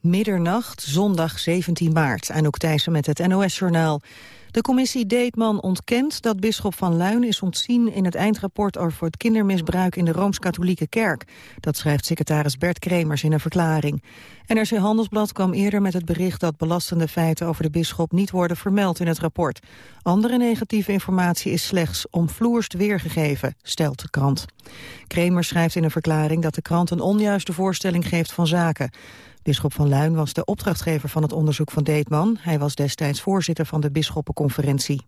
Middernacht, zondag 17 maart. Anouk Thijssen met het NOS-journaal. De commissie Deetman ontkent dat bisschop van Luin is ontzien in het eindrapport over het kindermisbruik in de Rooms-Katholieke Kerk. Dat schrijft secretaris Bert Kremers in een verklaring. NRC Handelsblad kwam eerder met het bericht dat belastende feiten over de bisschop niet worden vermeld in het rapport. Andere negatieve informatie is slechts omvloerst weergegeven, stelt de krant. Kremers schrijft in een verklaring dat de krant een onjuiste voorstelling geeft van zaken. Bisschop van Luin was de opdrachtgever van het onderzoek van Deetman. Hij was destijds voorzitter van de bisschoppenconferentie.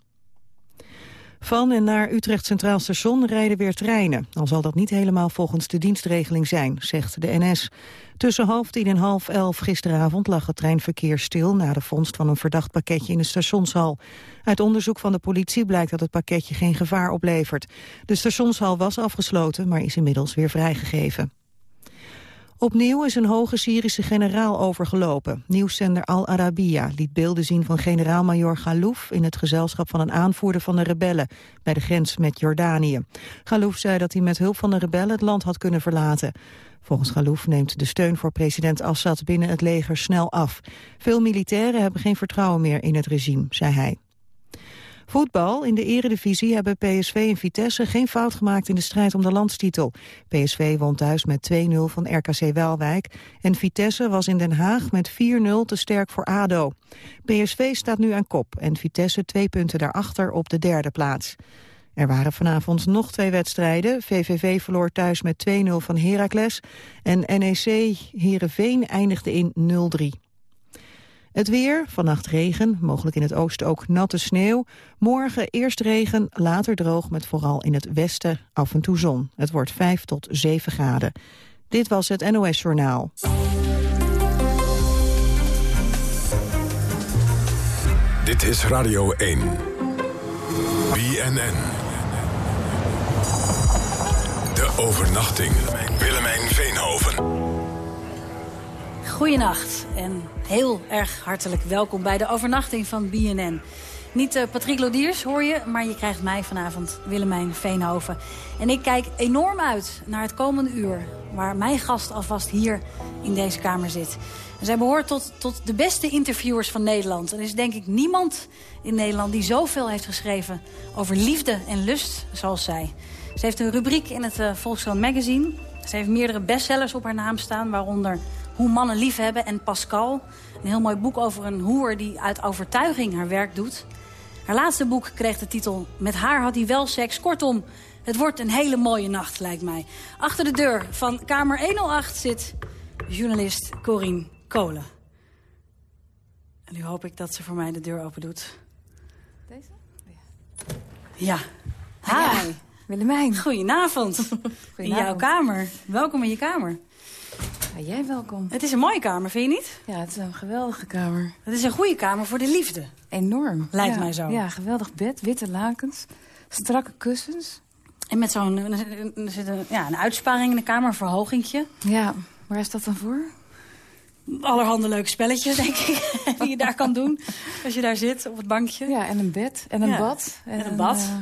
Van en naar Utrecht Centraal Station rijden weer treinen. Al zal dat niet helemaal volgens de dienstregeling zijn, zegt de NS. Tussen half tien en half elf gisteravond lag het treinverkeer stil... na de vondst van een verdacht pakketje in de stationshal. Uit onderzoek van de politie blijkt dat het pakketje geen gevaar oplevert. De stationshal was afgesloten, maar is inmiddels weer vrijgegeven. Opnieuw is een hoge Syrische generaal overgelopen. Nieuwszender Al Arabiya liet beelden zien van generaal-major Galouf... in het gezelschap van een aanvoerder van de rebellen... bij de grens met Jordanië. Galouf zei dat hij met hulp van de rebellen het land had kunnen verlaten. Volgens Galouf neemt de steun voor president Assad binnen het leger snel af. Veel militairen hebben geen vertrouwen meer in het regime, zei hij. Voetbal. In de eredivisie hebben PSV en Vitesse geen fout gemaakt in de strijd om de landstitel. PSV won thuis met 2-0 van RKC Waalwijk. En Vitesse was in Den Haag met 4-0 te sterk voor ADO. PSV staat nu aan kop en Vitesse twee punten daarachter op de derde plaats. Er waren vanavond nog twee wedstrijden. VVV verloor thuis met 2-0 van Heracles. En NEC Heerenveen eindigde in 0-3. Het weer, vannacht regen, mogelijk in het oosten ook natte sneeuw. Morgen eerst regen, later droog met vooral in het westen af en toe zon. Het wordt 5 tot 7 graden. Dit was het NOS Journaal. Dit is Radio 1. BNN. De overnachting. Willemijn Veenhoven. Goedenacht en heel erg hartelijk welkom bij de overnachting van BNN. Niet uh, Patrick Lodiers hoor je, maar je krijgt mij vanavond, Willemijn Veenhoven. En ik kijk enorm uit naar het komende uur... waar mijn gast alvast hier in deze kamer zit. En zij behoort tot, tot de beste interviewers van Nederland. Er is denk ik niemand in Nederland die zoveel heeft geschreven... over liefde en lust zoals zij. Ze heeft een rubriek in het uh, Magazine. Ze heeft meerdere bestsellers op haar naam staan, waaronder hoe mannen lief hebben. En Pascal, een heel mooi boek over een hoer die uit overtuiging haar werk doet. Haar laatste boek kreeg de titel Met haar had hij wel seks. Kortom, het wordt een hele mooie nacht, lijkt mij. Achter de deur van kamer 108 zit journalist Corine Kolen. En nu hoop ik dat ze voor mij de deur open doet. Deze? Ja. Hi. Willemijn. Goedenavond. Goedenavond. In jouw kamer. Welkom in je kamer. Ja, jij welkom. Het is een mooie kamer, vind je niet? Ja, het is een geweldige kamer. Het is een goede kamer voor de liefde. Enorm. Lijkt ja. mij zo. Ja, geweldig bed, witte lakens, strakke kussens. En met zo'n er zit een, ja, een uitsparing in de kamer, een verhogingje. Ja, waar is dat dan voor? Allerhande leuke spelletjes, denk ik, die je daar kan doen. Als je daar zit, op het bankje. Ja, en een bed, en een Ja, bad. en een bad. uh,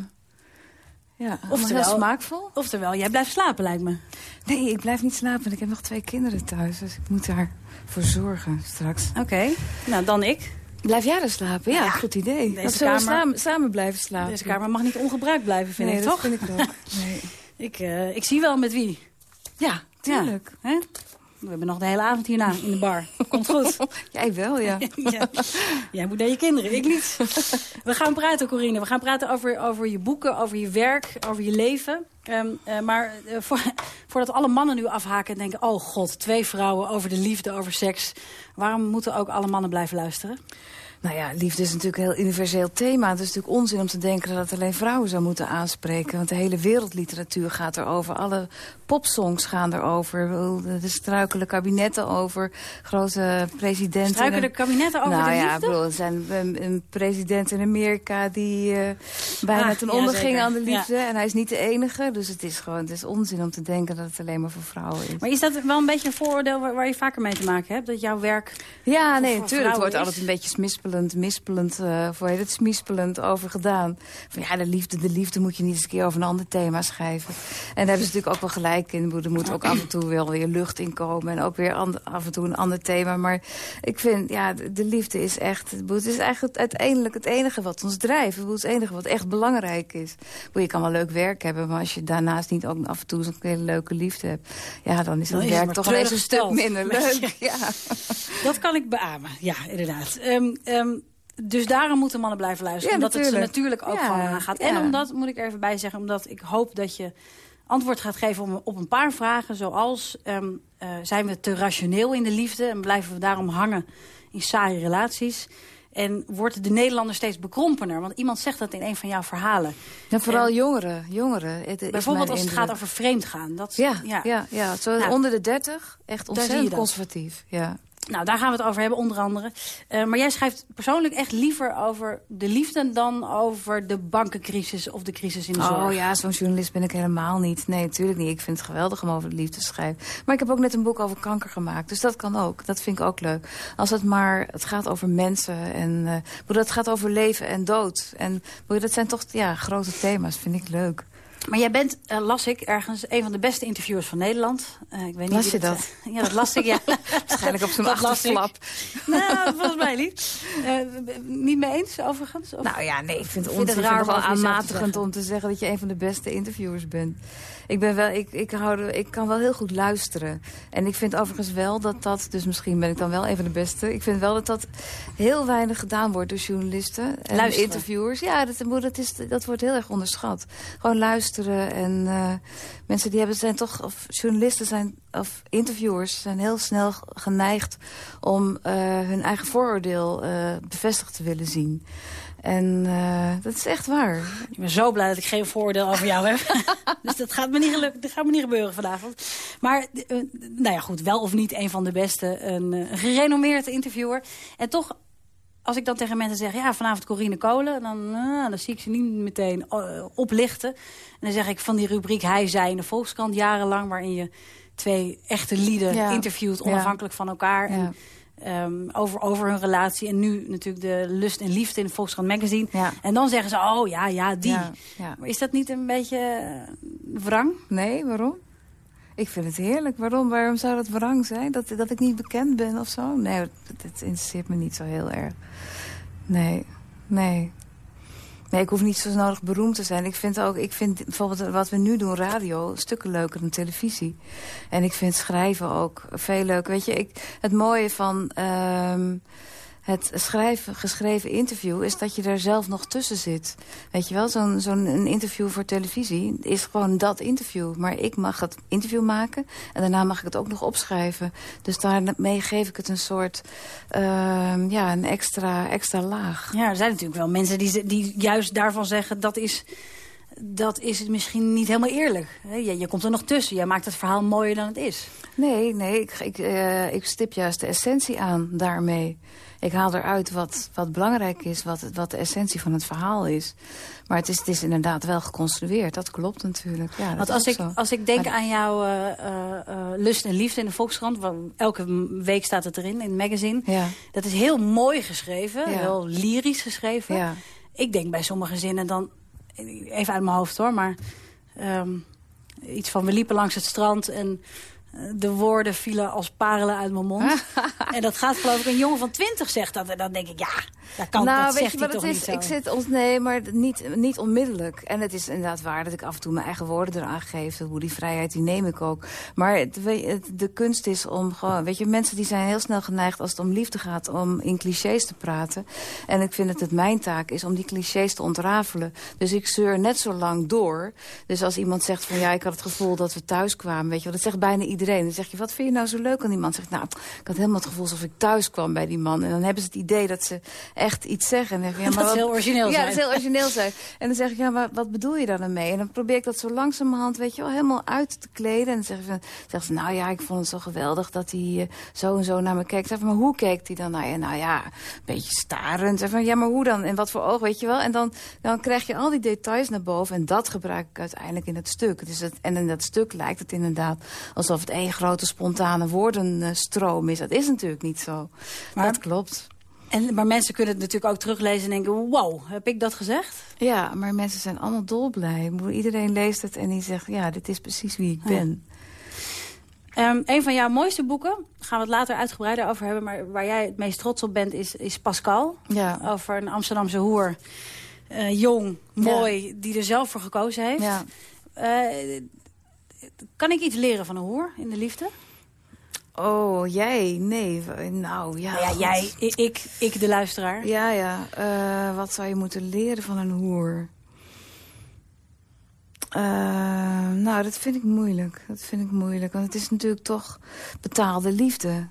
ja, Oftewel- heel smaakvol. Oftewel, jij blijft slapen, lijkt me. Nee, ik blijf niet slapen, ik heb nog twee kinderen thuis. Dus ik moet daarvoor zorgen straks. Oké, nou dan ik. Blijf jij er slapen? Ja, Ja, goed idee. deze Dat zullen we kamer- samen, samen blijven slapen. Deze kamer mag niet ongebruikt blijven, vind nee, ik, dat toch? vind ik ook. Nee. Ik, eh, ik zie wel met wie. Ja, tuurlijk. Ja, hè? We hebben nog de hele avond hierna in de bar. Komt goed. Jij wel, ja. ja. Jij moet naar je kinderen, ik niet. We gaan praten, Corine. We gaan praten over, over je boeken, over je werk, over je leven. Ehm, eh, maar eh, voor, voordat alle mannen nu afhaken en denken... oh god, twee vrouwen over de liefde, over seks. Waarom moeten ook alle mannen blijven luisteren? Nou ja, liefde is natuurlijk een heel universeel thema. Het is natuurlijk onzin om te denken dat het alleen vrouwen zou moeten aanspreken. Want de hele wereldliteratuur gaat erover. Alle popsongs gaan erover. Er struikelen kabinetten over. Grote presidenten. Struiken de kabinetten over nou de ja, liefde? ik bedoel, er zijn een, president in Amerika die eh, bijna Ah, ten ja, onder ging aan de Ja. liefde. En hij is niet de enige. Dus het is gewoon het is onzin om te denken dat het alleen maar voor vrouwen is. Maar is dat wel een beetje een vooroordeel waar, waar je vaker mee te maken hebt? Dat jouw werk. Ja, nee, natuurlijk. Het wordt altijd een beetje mispelend, uh, voor het smispelend over gedaan. Van ja, de liefde, de liefde moet je niet eens een keer over een ander thema schrijven. En daar hebben ze natuurlijk ook wel gelijk in. Er moet ook af en toe wel weer lucht in komen. En ook weer af en toe een ander thema. Maar ik vind, ja, de liefde is echt... Het is eigenlijk uiteindelijk het enige wat ons drijft. Het is het enige wat echt belangrijk is. Je kan wel leuk werk hebben, maar als je daarnaast niet ook af en toe een hele leuke liefde hebt... ja, dan is het werk toch eens een stuk minder leuk. Ja. Dat kan ik beamen, ja, inderdaad. Ehm, ehm, dus daarom moeten mannen blijven luisteren. omdat het ze natuurlijk ook gewoon aangaat. En omdat, moet ik er even bij zeggen, omdat ik hoop dat je antwoord gaat geven op een paar vragen. Zoals, ehm, eh, zijn we te rationeel in de liefde en blijven we daarom hangen in saaie relaties? En wordt de Nederlander steeds bekrompener? Want iemand zegt dat in een van jouw verhalen. Ja, vooral jongeren. jongeren bijvoorbeeld als het gaat over vreemdgaan. Dat, ja, ja. ja, ja. Zo nou, onder de 30, echt ontzettend conservatief. Ja. Nou, daar gaan we het over hebben, onder andere. Uh, maar jij schrijft persoonlijk echt liever over de liefde... dan over de bankencrisis of de crisis in de zorg. Oh ja, zo'n journalist ben ik helemaal niet. Nee, natuurlijk niet. Ik vind het geweldig om over de liefde te schrijven. Maar ik heb ook net een boek over kanker gemaakt. Dus dat kan ook. Dat vind ik ook leuk. Als het maar... Het gaat over mensen. En uh, het gaat over leven en dood. En dat zijn toch ja, grote thema's. Vind ik leuk. Maar jij bent, uh, las ik, ergens een van de beste interviewers van Nederland. Uh, ik weet niet las je dat? Het, ja, dat las ik, ja. Waarschijnlijk op zijn achterflap. nou, volgens mij niet. Uh, niet mee eens, overigens? Of? Nou ja, nee, ik vind, vind het raar wel aanmatigend om te zeggen dat je een van de beste interviewers bent ik, ben wel, ik, ik, hou, ik kan wel heel goed luisteren. En ik vind overigens wel dat dat, dus misschien ben ik dan wel een van de beste. Ik vind wel dat dat heel weinig gedaan wordt door journalisten en luisteren. interviewers. Ja, dat, dat, is, dat wordt heel erg onderschat. Gewoon luisteren en uh, mensen die hebben, zijn toch, of journalisten zijn, of interviewers zijn heel snel geneigd om uh, hun eigen vooroordeel uh, bevestigd te willen zien. En uh, dat is echt waar. Ik ben zo blij dat ik geen voordeel over jou heb. dus dat gaat, me niet gelukken, dat gaat me niet gebeuren vanavond. Maar, uh, nou ja goed, wel of niet een van de beste. Een, uh, een gerenommeerd interviewer. En toch, als ik dan tegen mensen zeg... ja, vanavond Corine Kolen, dan, dan zie ik ze niet meteen oplichten. En dan zeg ik van die rubriek Hij, in de Volkskrant jarenlang... waarin je twee echte lieden ja. interviewt, onafhankelijk van elkaar... En, Um, over, over hun relatie. En nu natuurlijk de lust en liefde in de Volkskrant Magazine. Ja. En dan zeggen ze, oh ja, ja, die. Ja, ja. Maar is dat niet een beetje uh, wrang? Nee, waarom? Ik vind het heerlijk. Waarom, waarom zou dat wrang zijn? Dat, dat ik niet bekend ben of zo? Nee, dat, dat interesseert me niet zo heel erg. Nee, nee. Nee, ik hoef niet zo nodig beroemd te zijn. Ik vind ook, ik vind bijvoorbeeld wat we nu doen, radio, stukken leuker dan televisie. En ik vind schrijven ook veel leuker. Weet je, ik, het mooie van... Uh, het schrijven, geschreven interview is dat je er zelf nog tussen zit. Weet je wel, zo'n interview voor televisie is gewoon dat interview. Maar ik mag het interview maken en daarna mag ik het ook nog opschrijven. Dus daarmee geef ik het een soort, uh, ja, een extra, extra laag. Ja, er zijn natuurlijk wel mensen die, die juist daarvan zeggen dat is dat is misschien niet helemaal eerlijk. Je, je, komt er nog tussen. Jij maakt het verhaal mooier dan het is. Nee, nee ik, ik, uh, ik stip juist de essentie aan daarmee ik haal eruit wat, wat belangrijk is, wat, wat de essentie van het verhaal is. Maar het is, het is inderdaad wel geconstrueerd, dat klopt natuurlijk. Ja, Want als ik, als ik denk aan jouw uh, uh, Lust en Liefde in de Volkskrant... elke week staat het erin, in het magazine. Ja. Dat is heel mooi geschreven, heel lyrisch geschreven. Ja. Ik denk bij sommige zinnen dan, even uit mijn hoofd hoor, maar... Um, iets van we liepen langs het strand en de woorden vielen als parelen uit mijn mond. en dat gaat geloof ik, een jongen van twintig zegt dat. En dan denk ik, ja, dat kan nou, dat weet zegt je wat het is? Ik zit ons, nee, maar niet, niet onmiddellijk. En het is inderdaad waar dat ik af en toe mijn eigen woorden eraan geef. Hoe die vrijheid, die neem ik ook. Maar het, de kunst is om gewoon, weet je, mensen die zijn heel snel geneigd als het om liefde gaat, om in clichés te praten. En ik vind dat het mijn taak is om die clichés te ontrafelen. Dus ik zeur net zo lang door. Dus als iemand zegt van ja, ik had het gevoel dat we thuis kwamen, weet je dat zegt bijna iedereen iedereen. Dan zeg je, wat vind je nou zo leuk aan die man? Zegt, nou, ik had helemaal het gevoel alsof ik thuis kwam bij die man. En dan hebben ze het idee dat ze echt iets zeggen. En dan zeg ik, ja, maar dat is wat- heel origineel Ja, zijn. dat is heel origineel zijn. En dan zeg ik, ja, maar wat bedoel je dan ermee? En dan probeer ik dat zo langzamerhand, weet je wel, helemaal uit te kleden. En dan zeggen ze, zeggen ze nou ja, ik vond het zo geweldig dat hij eh, zo en zo naar me keek. Zeg, maar hoe keek hij dan naar je? Nou ja, een beetje starend. Zeg van, ja, maar hoe dan? En wat voor oog, weet je wel? En dan, dan krijg je al die details naar boven. En dat gebruik ik uiteindelijk in het stuk. Dus het, en in dat stuk lijkt het inderdaad alsof het één grote spontane woordenstroom is. Dat is natuurlijk niet zo. Maar- dat klopt. En, maar mensen kunnen het natuurlijk ook teruglezen en denken... wow, heb ik dat gezegd? Ja, maar mensen zijn allemaal dolblij. Iedereen leest het en die zegt, ja, dit is precies wie ik ben. Ehm, een van jouw mooiste boeken, gaan we het later uitgebreider over hebben... maar waar jij het meest trots op bent, is, is Pascal. Ja. Over een Amsterdamse hoer. Eh, jong, mooi, die er zelf voor gekozen heeft. Ja. Eh, kan ik iets leren van een hoer in de liefde? Oh, jij? Nee. Nou, ja. Nou ja, jij, ik, ik, ik de luisteraar. Ja, ja. Eh, wat zou je moeten leren van een hoer? Eh, nou, dat vind ik moeilijk. Dat vind ik moeilijk. Want het is natuurlijk toch betaalde liefde.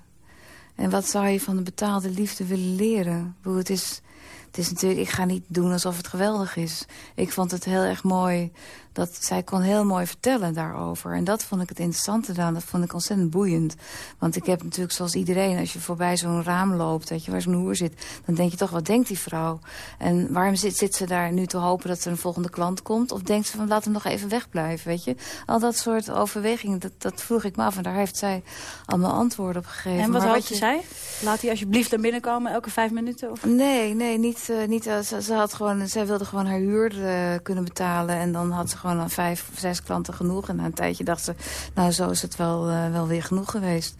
En wat zou je van de betaalde liefde willen leren? Bedoel, het is, het is natuurlijk, ik ga niet doen alsof het geweldig is. Ik vond het heel erg mooi dat zij kon heel mooi vertellen daarover. En dat vond ik het interessante dan. Dat vond ik ontzettend boeiend. Want ik heb natuurlijk zoals iedereen, als je voorbij zo'n raam loopt, weet je, waar zo'n hoer zit, dan denk je toch, wat denkt die vrouw? En waarom zit, zit ze daar nu te hopen dat er een volgende klant komt? Of denkt ze van, laat hem nog even wegblijven, weet je? Al dat soort overwegingen, dat, dat vroeg ik me af. En daar heeft zij allemaal antwoorden op gegeven. En wat hoopte je- zij? Laat hij alsjeblieft naar binnen komen, elke vijf minuten? Of? Nee, nee, niet. eh, niet eh, ze, ze had gewoon, zij wilde gewoon haar huur eh, kunnen betalen. En dan had ze gewoon aan vijf of zes klanten genoeg. En na een tijdje dacht ze, nou zo is het wel, eh, wel weer genoeg geweest.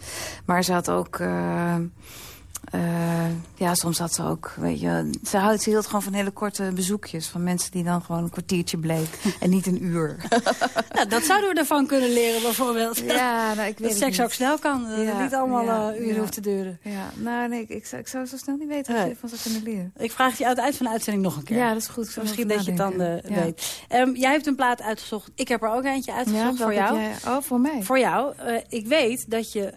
Maar ze had ook... eh, eh, ja, soms had ze ook, weet je... Ze, houdt, ze hield gewoon van hele korte bezoekjes. Van mensen die dan gewoon een kwartiertje bleek. en niet een uur. Ja, dat zouden we ervan kunnen leren bijvoorbeeld. ja, nou, ik weet dat het seks niet. ook snel kan. Dat Ja, niet allemaal ja, eh, uren ja. hoeft te duren. Ja, nou nee, ik, ik, zou- ik zou zo snel niet weten wat Nee. je ervan zou kunnen leren. Ik vraag je aan het eind van de uitzending nog een keer. Ja, dat is goed. Misschien dat je het dan eh, weet. Ehm, jij hebt een plaat uitgezocht. Ik heb er ook eentje uitgezocht voor jou. jij- Oh, voor mij. Voor jou. Eh, ik weet dat je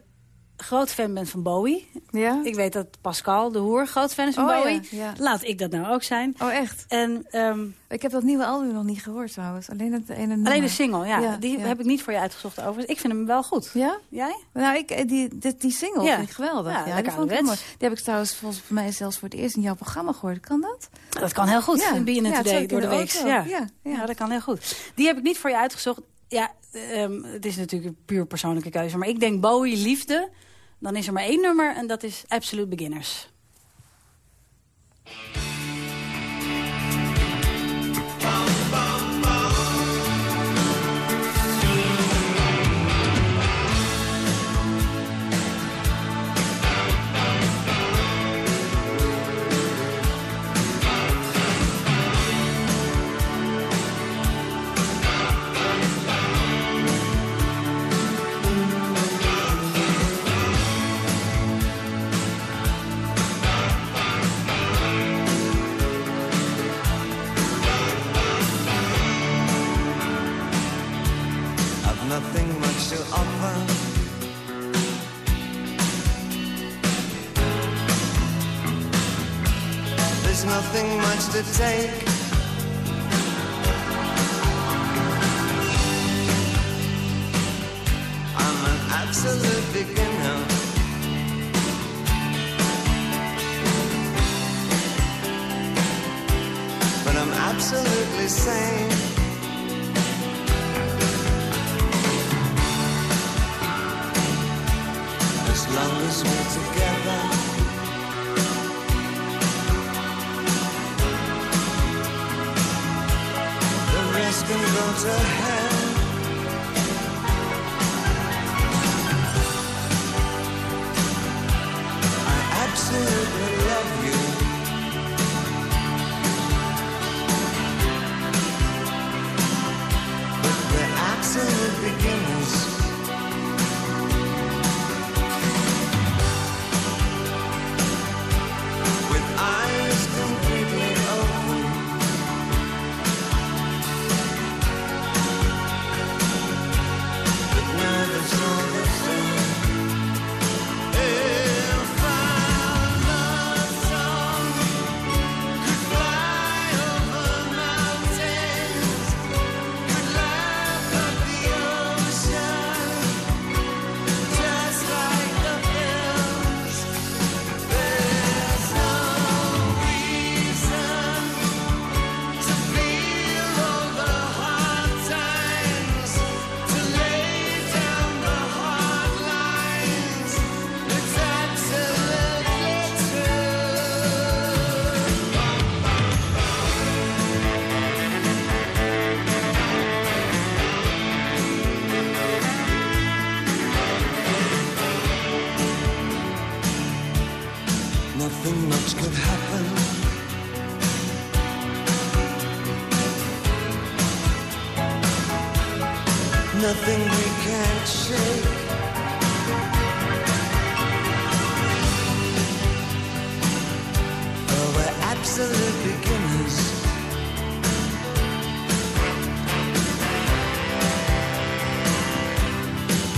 groot fan bent van Bowie. Ja? Ik weet dat Pascal, de hoer, groot fan is van Oh, Bowie. ja. Laat ik dat nou ook zijn. Oh, echt? En ehm, Ik heb dat nieuwe album nog niet gehoord trouwens. Alleen het ene nummer. alleen de single, ja, die heb ik niet voor je uitgezocht overigens. Ik vind hem wel goed. Ja? Jij? Nou, ik, eh, die, die, die single Ja. vind ik geweldig. Ja, die vond ik mooi. Die heb ik trouwens volgens mij zelfs voor het eerst in jouw programma gehoord. Kan dat? Dat kan heel goed Ja. in BNN Today door de week. Ja, Ja. ja. dat kan heel goed. Die heb ik niet voor je uitgezocht. Ja, ehm, het is natuurlijk een puur persoonlijke keuze. Maar ik denk Bowie, liefde. Dan is er maar één nummer en dat is Absolute Beginners. Nothing much to take. I'm an absolute beginner. But I'm absolutely sane. to have nothing much could happen. Nothing we can't shake. Well, we're absolute beginners.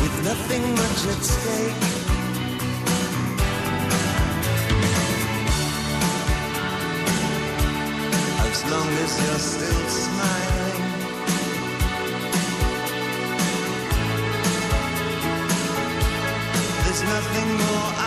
With nothing much at stake. Long as you're still smiling. There's nothing more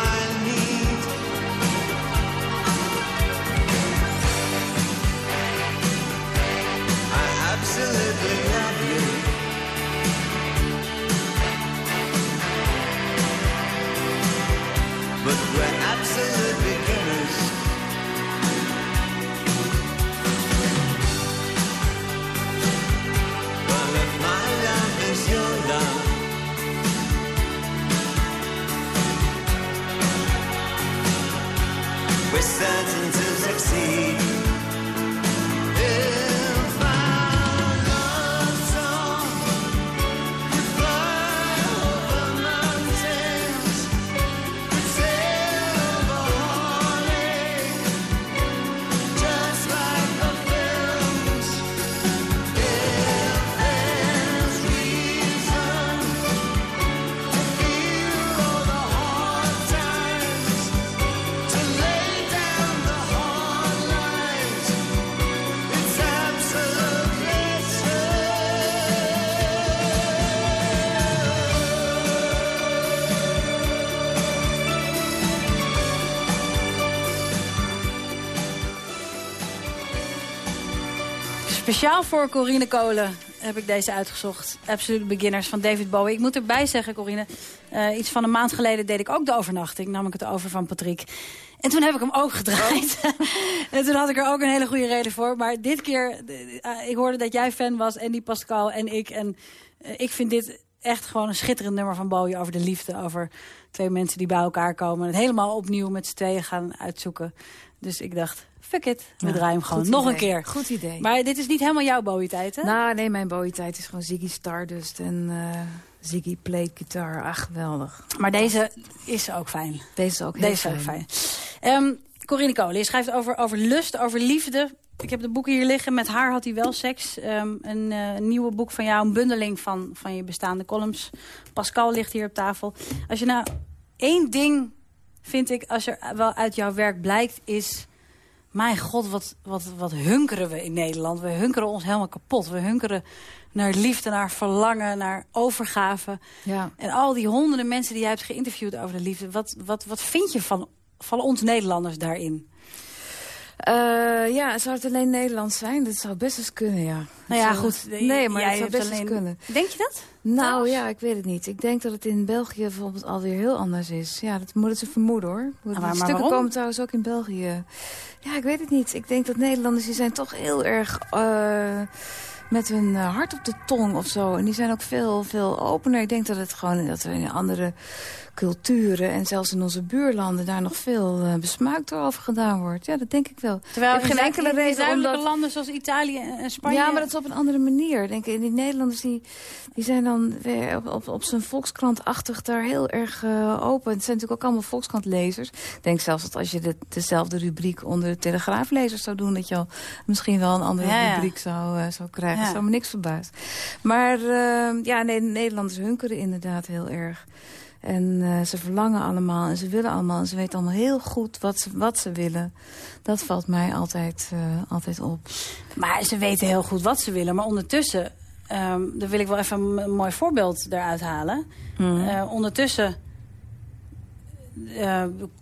Speciaal voor Corine Kolen heb ik deze uitgezocht. Absolute Beginners van David Bowie. Ik moet erbij zeggen, Corine, eh, iets van een maand geleden deed ik ook de overnachting. Nam ik het over van Patrick. En toen heb ik hem ook gedraaid. en toen had ik er ook een hele goede reden voor. Maar dit keer, eh, ik hoorde dat jij fan was en die Pascal en ik. En eh, ik vind dit echt gewoon een schitterend nummer van Bowie over de liefde. Over twee mensen die bij elkaar komen. En het helemaal opnieuw met z'n tweeën gaan uitzoeken. Dus ik dacht, fuck it, we Ja, draaien hem gewoon nog een keer. Goed idee. Maar dit is niet helemaal jouw Bowie-tijd, hè? Nou, nee, mijn Bowie-tijd is gewoon Ziggy Stardust en eh, Ziggy played guitar. Ach, geweldig. Maar deze is ook fijn. Deze is ook heel Deze is ook fijn. Ehm Corinne je schrijft over, over lust, over liefde. Ik heb de boeken hier liggen. Met haar had hij wel seks. Ehm, een eh, nieuwe boek van jou, een bundeling van, van je bestaande columns. Pascal ligt hier op tafel. Als je nou één ding, vind ik, als er wel uit jouw werk blijkt, is... Mijn god, wat, wat, wat hunkeren we in Nederland. We hunkeren ons helemaal kapot. We hunkeren naar liefde, naar verlangen, naar overgave. Ja. En al die honderden mensen die jij hebt geïnterviewd over de liefde. Wat, wat, wat vind je van, van ons Nederlanders daarin? Eh, ja, zou het alleen Nederlands zijn? Dat zou best eens kunnen, ja. Nou ja, Zou- goed. Nee, maar dat zou best eens kunnen. Denk je dat? Nou ja, ik weet het niet. Ik denk dat het in België bijvoorbeeld alweer heel anders is. Ja, dat moeten ze vermoeden hoor. Maar stukken waarom? komen trouwens ook in België. Ja, ik weet het niet. Ik denk dat Nederlanders die zijn toch heel erg eh, met hun eh, hart op de tong of zo. En die zijn ook veel, veel opener. Ik denk dat het gewoon dat we in andere culturen en zelfs in onze buurlanden daar nog veel eh, besmuikter over gedaan wordt. Ja, dat denk ik wel. Terwijl ik heb geen in enkele in reden zuidelijke omdat... landen zoals Italië en Spanje... Ja, maar dat is op een andere manier. Denk ik, die Nederlanders die, die zijn dan weer op, op, op zijn volkskrantachtig daar heel erg eh, open. Het zijn natuurlijk ook allemaal volkskantlezers. Ik denk zelfs dat als je de, dezelfde rubriek onder de telegraaflezers zou doen... dat je al misschien wel een andere Ja, ja. rubriek zou, eh, zou krijgen. Ja. Dat zou me niks verbaasd. Maar eh, ja, nee, de Nederlanders hunkeren inderdaad heel erg. En eh, ze verlangen allemaal en ze willen allemaal. En ze weten allemaal heel goed wat ze, wat ze willen. Dat valt mij altijd, eh, altijd op. Maar ze weten heel goed wat ze willen. Maar ondertussen, ehm daar wil ik wel even een, mooi voorbeeld eruit halen. Mhm. Eh, ondertussen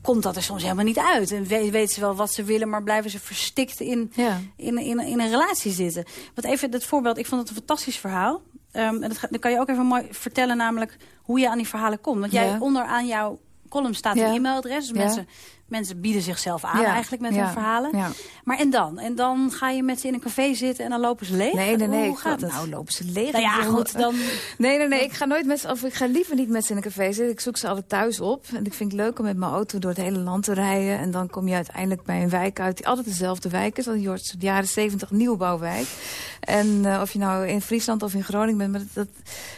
komt dat er soms helemaal niet uit. En we- weten ze wel wat ze willen, maar blijven ze verstikt in, Ja. in, in, in een relatie zitten. Wat even dat voorbeeld, ik vond het een fantastisch verhaal. Ehm, en dat, dan kan je ook even mooi vertellen, namelijk hoe je aan die verhalen komt. Want jij onderaan jouw column staat een e-mailadres. Dus Ja. mensen Mensen bieden zichzelf aan Ja, eigenlijk met ja, hun verhalen. ja. Maar en dan? En dan ga je met ze in een café zitten en dan lopen ze leeg? Nee, nee, nee. Hoe gaat ga- het? Nou, lopen ze leeg. Nou ja, goed, dan... Nee, nee, nee. Ik ga nooit met ze, of ik ga liever niet met ze in een café zitten. Ik zoek ze altijd thuis op. En ik vind het leuk om met mijn auto door het hele land te rijden. En dan kom je uiteindelijk bij een wijk uit die altijd dezelfde wijk is. Want hoort de jaren zeventig nieuwbouwwijk. En eh, of je nou in Friesland of in Groningen bent. Maar dat,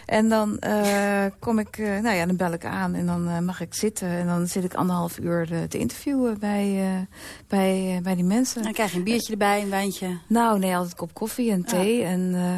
en dan eh, kom ik, eh, nou ja, dan bel ik aan en dan mag ik zitten. En dan zit ik anderhalf uur te interviewen bij, eh, bij, eh, bij die mensen. Dan krijg je een biertje erbij, een wijntje. Nou, nee, altijd een kop koffie en thee. En, eh,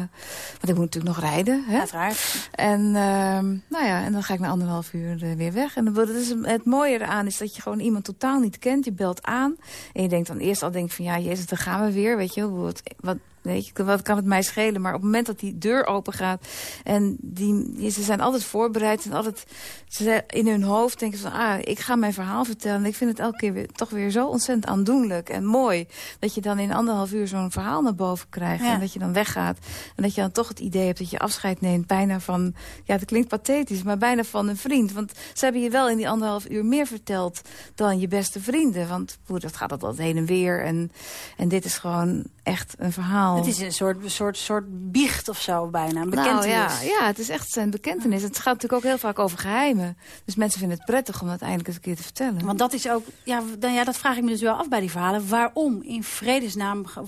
want ik moet natuurlijk nog rijden. Hè? Uiteraard. En, ehm, nou ja, en dan ga ik na anderhalf uur weer weg. En dan, dat is, het mooie eraan is dat je gewoon iemand totaal niet kent. Je belt aan en je denkt dan eerst al denk van... ja, jezus, dan gaan we weer, weet je. Wat, wat, weet je, wat kan het mij schelen? Maar op het moment dat die deur open gaat... en die, ze zijn altijd voorbereid en altijd... Ze zijn in hun hoofd denken van, ah, ik ga mijn verhaal vertellen. En ik vind het elke keer weer, toch weer zo ontzettend aandoenlijk en mooi... dat je dan in anderhalf uur zo'n verhaal naar boven krijgt... Ja. en dat je dan weggaat. En dat je dan toch het idee hebt dat je afscheid neemt... bijna van, ja, dat klinkt pathetisch, maar bijna van een vriend. Want ze hebben je wel in die anderhalf uur meer verteld... dan je beste vrienden. Want poeh, dat gaat altijd heen en weer. En, en dit is gewoon echt een verhaal. Het is een soort, soort, soort biecht of zo bijna, een Nou, bekentenis. ja, ja, het is echt zijn bekentenis. Het gaat natuurlijk ook heel vaak over geheimen. Dus mensen vinden het prettig om dat eindelijk eens een keer te vertellen. Want dat is ook, ja, dan, ja, dat vraag ik me dus wel af bij die verhalen. Waarom in vredesnaam go-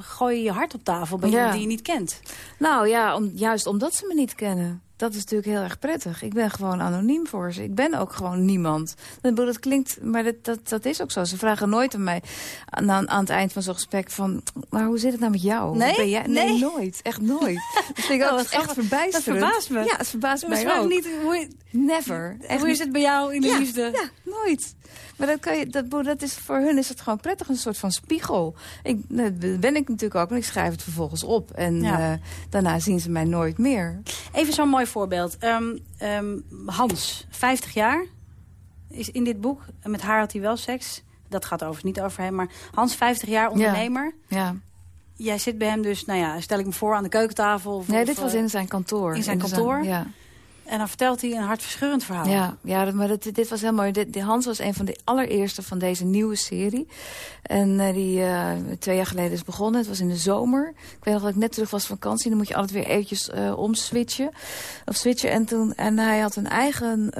gooi je je hart op tafel bij Ja. iemand die je niet kent? Nou ja, om, juist omdat ze me niet kennen. Dat is natuurlijk heel erg prettig. Ik ben gewoon anoniem voor ze. Ik ben ook gewoon niemand. Dat, dat klinkt, maar dat, dat, dat is ook zo. Ze vragen nooit aan mij aan, aan het eind van zo'n gesprek van... maar hoe zit het nou met jou? Nee? Ben jij? Nee? nooit. Echt nooit. Dat vind ik Oh, ook echt verbijsterend. Dat verbaast me. Ja, het verbaast Dus mij ook. niet hoe, je- Never. Echt hoe is het bij jou in de ja, liefde? Ja, nooit. Maar dat kan je, dat, dat is, voor hun is het gewoon prettig, een soort van spiegel. Ik, dat ben ik natuurlijk ook, en ik schrijf het vervolgens op. En Ja. eh, daarna zien ze mij nooit meer. Even zo'n mooi voorbeeld. Ehm, ehm, Hans, 50 jaar, is in dit boek. En met haar had hij wel seks. Dat gaat overigens niet over hem. Maar Hans, 50 jaar, ondernemer. Ja. Jij zit bij hem dus, nou ja, stel ik me voor aan de keukentafel. Of, Nee, of, dit was eh, in zijn kantoor. in zijn kantoor? ja. En dan vertelt hij een hartverscheurend verhaal. Ja, ja maar dit, dit was heel mooi. Dit, die Hans was een van de allereerste van deze nieuwe serie. En eh, die eh, twee jaar geleden is begonnen. Het was in de zomer. Ik weet nog dat ik net terug was van vakantie. Dan moet je altijd weer eventjes eh omswitchen. Of switchen. En, toen, en hij had een eigen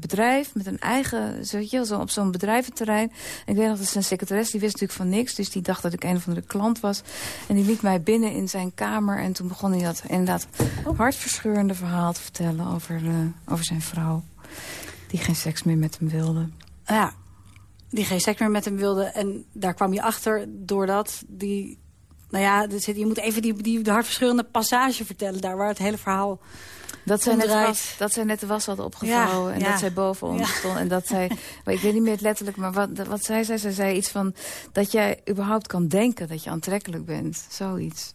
bedrijf met een eigen... Weet je, zo, op zo'n bedrijventerrein. En ik weet nog dat zijn secretaresse, die wist natuurlijk van niks. Dus die dacht dat ik een of andere klant was. En die liet mij binnen in zijn kamer. En toen begon hij dat inderdaad hartverscheurende verhaal te vertellen over, eh, over zijn vrouw. Die geen seks meer met hem wilde. Ja, die geen seks meer met hem wilde. En daar kwam je achter doordat die... Nou ja, zit- je moet even die, die de hartverscheurende passage vertellen. Daar waar het hele verhaal... Dat zij, net was, dat zij net de was had opgevouwen. Ja, en ja. dat zij boven ons Ja. stond. En dat zij, maar ik weet niet meer het letterlijk, maar wat, wat zij zei, zij zei iets van... dat jij überhaupt kan denken dat je aantrekkelijk bent. Zoiets.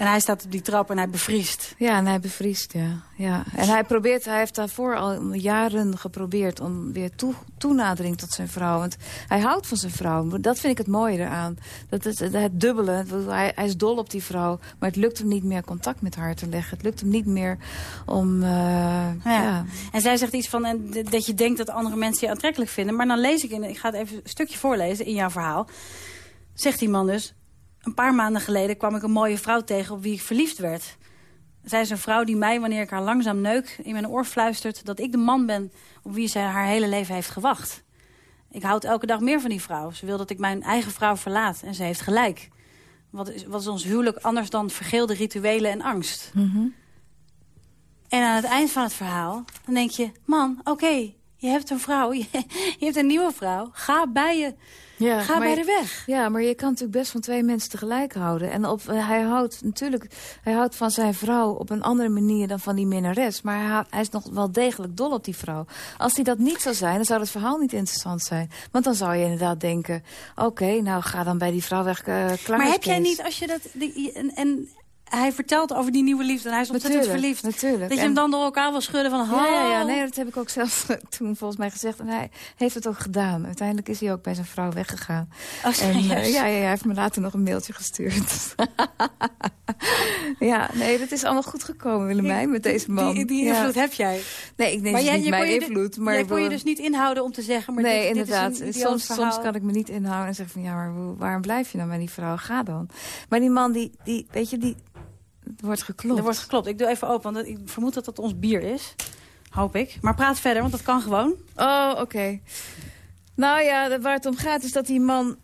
En hij staat op die trap en hij bevriest. Ja, en hij bevriest, ja. ja. En hij, probeert, hij heeft daarvoor al jaren geprobeerd om weer toe, toenadering tot zijn vrouw. Want hij houdt van zijn vrouw. Dat vind ik het mooie eraan. Dat het, het, dubbele. Hij, hij is dol op die vrouw. Maar het lukt hem niet meer contact met haar te leggen. Het lukt hem niet meer om... eh, Ja. ja. En zij zegt iets van dat je denkt dat andere mensen je aantrekkelijk vinden. Maar dan lees ik, in, ik ga het even een stukje voorlezen in jouw verhaal. Zegt die man dus, een paar maanden geleden kwam ik een mooie vrouw tegen op wie ik verliefd werd. Zij is een vrouw die mij, wanneer ik haar langzaam neuk, in mijn oor fluistert... dat ik de man ben op wie zij haar hele leven heeft gewacht. Ik houd elke dag meer van die vrouw. Ze wil dat ik mijn eigen vrouw verlaat en ze heeft gelijk. Wat is, wat is ons huwelijk anders dan vergeelde rituelen en angst? Mhm. En aan het eind van het verhaal, dan denk je... man, oké, je hebt een vrouw, je, je hebt een nieuwe vrouw. Ga bij je, Ja, ga bij je- de weg. Ja, maar je kan natuurlijk best van twee mensen tegelijk houden. En op, eh, hij houdt natuurlijk hij houdt van zijn vrouw op een andere manier dan van die minnares. Maar hij, hij is nog wel degelijk dol op die vrouw. Als hij dat niet zou zijn, dan zou het verhaal niet interessant zijn. Want dan zou je inderdaad denken... oké, nou ga dan bij die vrouw weg, eh klaar Maar heb jij niet, als je dat... die- en, en hij vertelt over die nieuwe liefde. En hij is ontzettend Natuurlijk, verliefd. natuurlijk. Dat je hem dan door elkaar wil schudden van... Ja, ja, ja, nee, dat heb ik ook zelf toen volgens mij gezegd. En hij heeft het ook gedaan. Uiteindelijk is hij ook bij zijn vrouw weggegaan. Oh, En, eh, ja, ja, ja, hij heeft me later nog een mailtje gestuurd. ja, nee, dat is allemaal goed gekomen, Willemijn, met deze man. Die, die Ja. invloed heb jij. Nee, ik neem Maar het jij, niet je mijn invloed. Maar jij kon je dus niet inhouden om te zeggen... Maar nee, dit, dit inderdaad. Is een idioot soms, soms kan ik me niet inhouden en zeggen van... ja, maar waarom blijf je dan bij die vrouw? Ga dan. Maar die man, die, die weet je, die er wordt geklopt. Er wordt geklopt. Ik doe even open, want ik vermoed dat dat ons bier is. Hoop ik. Maar praat verder, want dat kan gewoon. Oh, oké. Nou ja, de- waar het om gaat is dat die man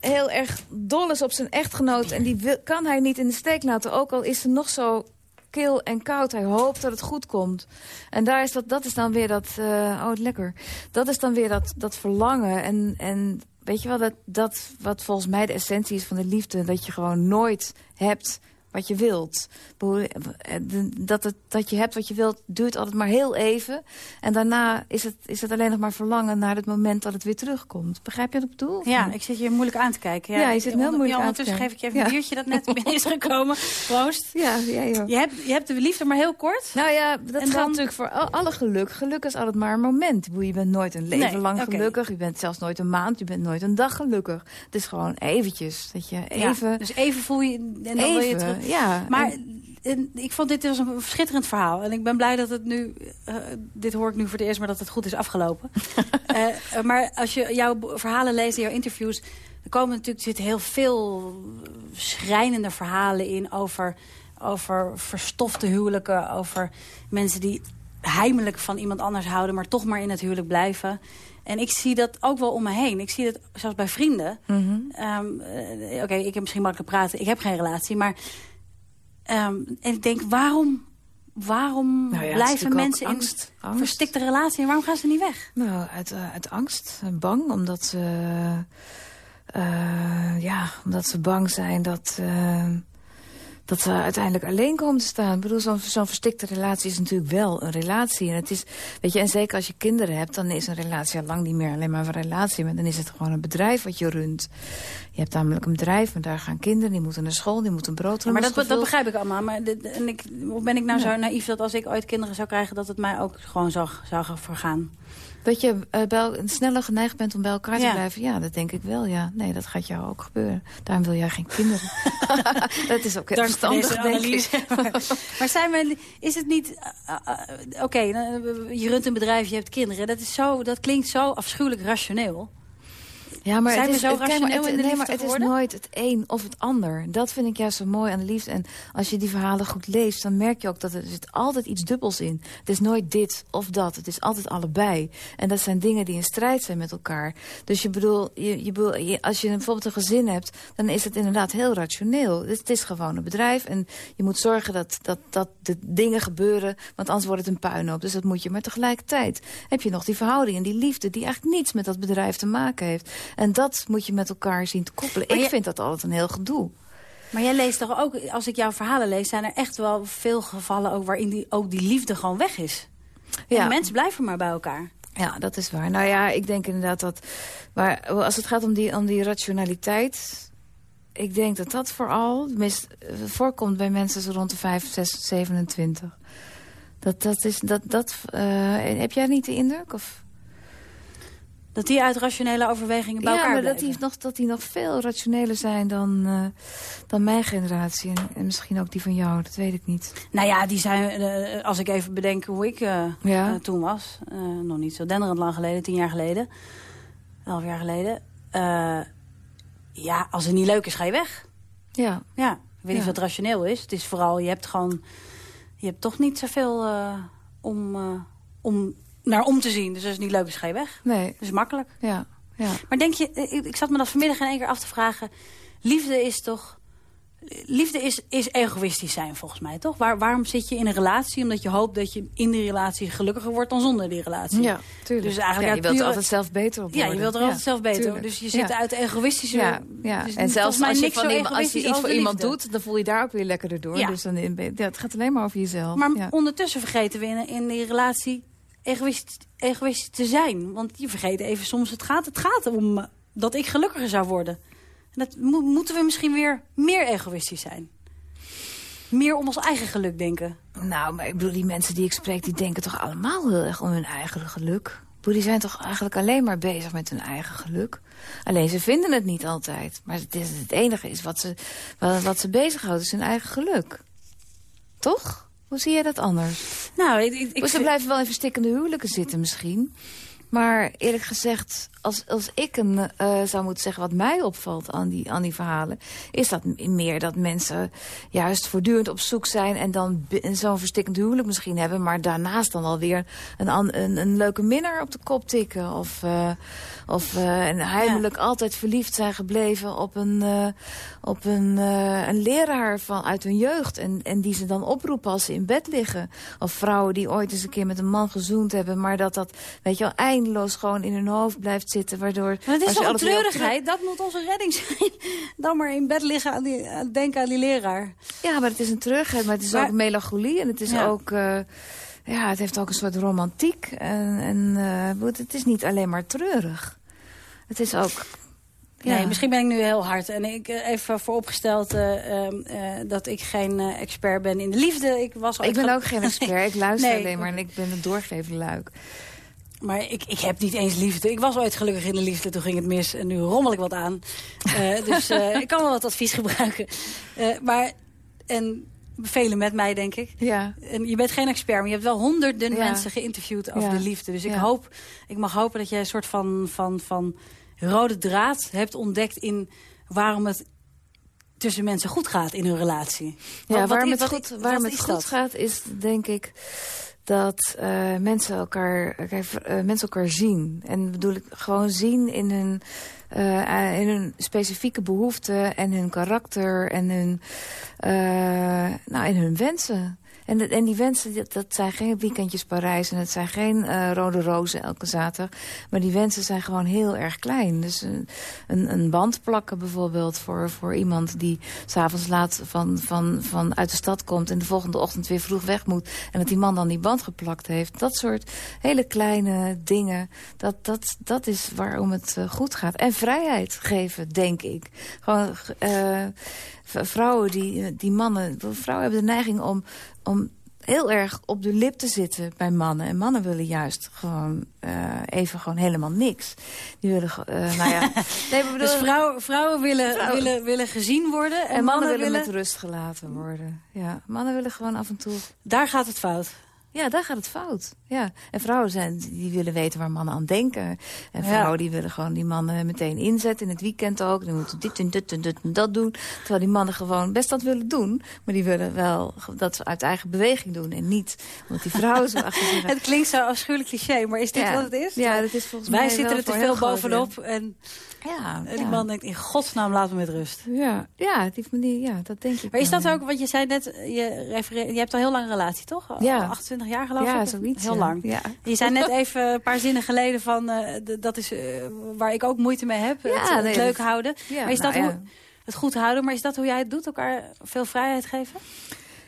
heel erg dol is op zijn echtgenoot. En die wil, kan hij niet in de steek laten. Ook al is ze nog zo kil en koud. Hij hoopt dat het goed komt. En daar is dat, dat is dan weer dat... eh, oh, lekker. Dat is dan weer dat, dat verlangen. En, en weet je wel, dat, dat wat volgens mij de essentie is van de liefde. Dat je gewoon nooit hebt wat je wilt. Eh, Dat, het, dat je hebt wat je wilt duurt altijd maar heel even. En daarna is het, is het alleen nog maar verlangen naar het moment dat het weer terugkomt. Begrijp je wat ik bedoel? Ja, ik zit je moeilijk aan te kijken. Ja, je zit me heel moeilijk aan te Ondertussen geef ik je even een Ja. biertje dat net binnen is gekomen. Proost. Ja, ja, joh. Je hebt, je hebt de liefde maar heel kort. Nou ja, dat En geldt natuurlijk voor al- alle geluk. Geluk is altijd maar een moment. Je bent nooit een leven Nee, lang gelukkig. Je bent zelfs nooit een maand. Je bent nooit een dag gelukkig. Het is gewoon eventjes. Dat je even... Ja, dus even voel je en dan wil je even, terug. Ja. Maar En- en ik vond dit was een schitterend verhaal. En ik ben blij dat het nu... eh, dit hoor ik nu voor het eerst, maar dat het goed is afgelopen. Eh, eh, maar als je jouw verhalen leest, jouw interviews... er komen natuurlijk zitten heel veel schrijnende verhalen in... over, over verstofte huwelijken, over mensen die heimelijk van iemand anders houden... maar toch maar in het huwelijk blijven. En ik zie dat ook wel om me heen. Ik zie dat zelfs bij vrienden. Mhm. Ehm, eh, Oké, ik heb misschien makkelijk praten. Ik heb geen relatie, maar... ehm, en ik denk, waarom, waarom Nou ja, blijven mensen in angst, verstikte relatie? En waarom gaan ze niet weg? Nou, uit, eh, uit angst. eh, Bang, omdat ze... eh, ja, omdat ze bang zijn dat... dat ze uiteindelijk alleen komen te staan. Ik bedoel, zo'n zo'n verstikte relatie is natuurlijk wel een relatie. En, het is, weet je, en zeker als je kinderen hebt, dan is een relatie al lang niet meer alleen maar een relatie. Maar dan is het gewoon een bedrijf wat je runt. Je hebt namelijk een bedrijf en daar gaan kinderen, die moeten naar school, die moeten brood maar dat, dat begrijp ik allemaal. Maar dit- en ik, of ben ik nou zo naïef dat als ik ooit kinderen zou krijgen... dat het mij ook gewoon zou, zou vergaan? Dat je bij el- sneller geneigd bent om bij elkaar te blijven. Ja, dat denk ik wel, ja. Nee, dat gaat jou ook gebeuren. Daarom wil jij geen kinderen. dat is ook heel Dank voor verstandig, deze denk ik. maar, zijn we, is het niet... eh, eh, Oké, je runt een bedrijf, je hebt kinderen. Dat, is zo, dat klinkt zo afschuwelijk rationeel. Ja, maar Zijn het we is, zo het, rationeel het- in de nee, maar het is nooit het een of het ander. Dat vind ik juist zo mooi aan de liefde. En als je die verhalen goed leest, dan merk je ook dat er zit altijd iets dubbels in. Het is nooit dit of dat. Het is altijd allebei. En dat zijn dingen die in strijd zijn met elkaar. Dus je bedoel, je, je bedoel je- als je bijvoorbeeld een gezin hebt, dan is het inderdaad heel rationeel. Het, het is gewoon een bedrijf en je moet zorgen dat, dat, dat de dingen gebeuren, want anders wordt het een puinhoop. Dus dat moet je. Maar tegelijkertijd heb je nog die verhouding en die liefde die eigenlijk niets met dat bedrijf te maken heeft. En dat moet je met elkaar zien te koppelen. Maar Ik je- vind dat altijd een heel gedoe. Maar jij leest toch ook, als ik jouw verhalen lees... zijn er echt wel veel gevallen ook waarin die, ook die liefde gewoon weg is. Ja. En mensen blijven maar bij elkaar. Ja, dat is waar. Nou ja, ik denk inderdaad dat... Maar als het gaat om die, om die rationaliteit... Ik denk dat dat vooral eh, voorkomt bij mensen zo rond de 5, 6, 27. Dat, dat is... Dat, dat, eh, heb jij niet de indruk? Of? Dat die uit rationele overwegingen bij ja, elkaar maar dat die, nog, dat die nog veel rationeler zijn dan, eh, dan mijn generatie. En, en misschien ook die van jou, dat weet ik niet. Nou ja, die zijn, eh, als ik even bedenk hoe ik eh, Ja. toen was. nog niet zo denderend lang geleden, tien jaar geleden. Elf jaar geleden. ja, als het niet leuk is, ga je weg. Ja, Ja, ik weet niet of het rationeel is. Het is vooral, je hebt gewoon... Je hebt toch niet zoveel om, om naar om te zien. Dus als het niet leuk is, ga je weg. nee, Dat is makkelijk. ja, ja. Maar denk je, ik, ik zat me dat vanmiddag in één keer af te vragen. Liefde is toch... Liefde is, is egoïstisch zijn, volgens mij, toch? Waar, waarom zit je in een relatie? Omdat je hoopt dat je in die relatie gelukkiger wordt dan zonder die relatie. Ja, tuurlijk. Dus eigenlijk ja, je wilt er pure- altijd zelf beter op Ja, worden. je wilt er altijd zelf beter. tuurlijk. Dus je zit Ja. uit egoïstische... Ja, ja. dus en zelfs als je, van iemand, als je iets als voor iemand doet, dan voel je daar ook weer lekkerder door. Ja. Dus dan, in- ja, het gaat alleen maar over jezelf. Maar ja. ondertussen vergeten we in, in die relatie egoïstisch, te zijn. Want je vergeet even soms, het gaat, het gaat om eh, dat ik gelukkiger zou worden. En dat mo- moeten we misschien weer meer egoïstisch zijn. meer om ons eigen geluk denken? Nou, maar ik bedoel, die mensen die ik spreek, die denken toch allemaal heel erg om hun eigen geluk. Die zijn toch eigenlijk alleen maar bezig met hun eigen geluk. Alleen ze vinden het niet altijd. Maar het, het enige is wat ze, wat, wat ze bezighoudt, is hun eigen geluk. Toch? Hoe zie jij dat anders? Nou, ik, ik, ze blijven wel in verstikkende huwelijken zitten misschien. Maar eerlijk gezegd, als, als ik een, uh, zou moeten zeggen wat mij opvalt aan die, aan die verhalen... is dat meer dat mensen juist voortdurend op zoek zijn... en dan zo'n verstikkend huwelijk misschien hebben... maar daarnaast dan alweer een, een, een leuke minnaar op de kop tikken... of, uh, of uh, en heimelijk altijd verliefd zijn gebleven op een, op een, een leraar van, uit hun jeugd... En, en die ze dan oproepen als ze in bed liggen. Of vrouwen die ooit eens een keer met een man gezoend hebben... maar dat dat, weet je wel, eindeloos gewoon in hun hoofd blijft zitten. Waardoor, maar het is een treurigheid. Dat moet onze redding zijn. Dan maar in bed liggen aan die, aan, denken aan die leraar. Ja, maar het is een treurigheid. Maar het is ook melancholie. En het is ook... Uh, ja, het heeft ook een soort romantiek. En, en uh, het is niet alleen maar treurig. Het is ook... Ja. Nee, misschien ben ik nu heel hard. En ik eh, even vooropgesteld uh, uh, dat ik geen expert ben in de liefde. Ik, was ik ben ook geen expert. Ik luister nee. alleen maar en ik ben een doorgeven luik. Maar ik, ik heb niet eens liefde. Ik was ooit gelukkig in de liefde, toen ging het mis. En nu rommel ik wat aan. Uh, dus uh, ik kan wel wat advies gebruiken. Uh, maar, en velen met mij, denk ik. Ja. En je bent geen expert, maar je hebt wel honderden ja. mensen geïnterviewd over ja. de liefde. Dus ik, hoop, ik mag hopen dat jij een soort van, van, van rode draad hebt ontdekt... in waarom het tussen mensen goed gaat in hun relatie. Ja, wat, waarom het goed, waarom het goed gaat is, denk ik dat uh, mensen, elkaar, uh, mensen elkaar zien. En bedoel ik gewoon zien in hun, uh, in hun specifieke behoeften en hun karakter en hun, nou, in hun wensen. En, en die wensen, dat, zijn geen weekendjes Parijs en het zijn geen uh, rode rozen elke zaterdag. Maar die wensen zijn gewoon heel erg klein. Dus een, een, een band plakken bijvoorbeeld voor, voor iemand die s'avonds laat van, van, van uit de stad komt... en de volgende ochtend weer vroeg weg moet. En dat die man dan die band geplakt heeft. Dat soort hele kleine dingen, dat, dat, dat is waarom het uh, goed gaat. En vrijheid geven, denk ik. Gewoon... Uh, vrouwen, die, die mannen... Vrouwen hebben de neiging om, om heel erg op de lip te zitten bij mannen. En mannen willen juist gewoon uh, even gewoon helemaal niks. Die willen, uh, nou ja... nee, bedoel, dus vrouwen, vrouwen, willen, vrouwen, Willen, willen gezien worden en, en mannen, mannen willen, willen met rust gelaten worden. Ja, mannen willen gewoon af en toe... Daar gaat het fout. Ja, daar gaat het fout. Ja. En vrouwen zijn, die willen weten waar mannen aan denken. En vrouwen ja. die willen gewoon die mannen meteen inzetten. In het weekend ook. Die moeten dit en dit en dit en dat doen. Terwijl die mannen gewoon best dat willen doen. Maar die willen wel dat ze uit eigen beweging doen. En niet omdat die vrouwen zo achter zich Het klinkt zo afschuwelijk cliché. Maar is dit ja. wat het is? Ja, dat is volgens Wij mij zitten er te veel bovenop. En, ja, en die man denkt, in godsnaam laat me met rust. Ja, ja, die manier, ja dat denk ik Maar is dat ook, want je zei net, je, je hebt al heel lang een relatie, toch? Ja. 28 jaar geloof Ja, ik? zoiets. Heel ja. lang. Ja. Je zei net even een paar zinnen geleden van, uh, dat is uh, waar ik ook moeite mee heb. Ja, het, het nee, leuk houden. Ja, maar is dat nou hoe, het goed houden, maar is dat hoe jij het doet? Elkaar veel vrijheid geven?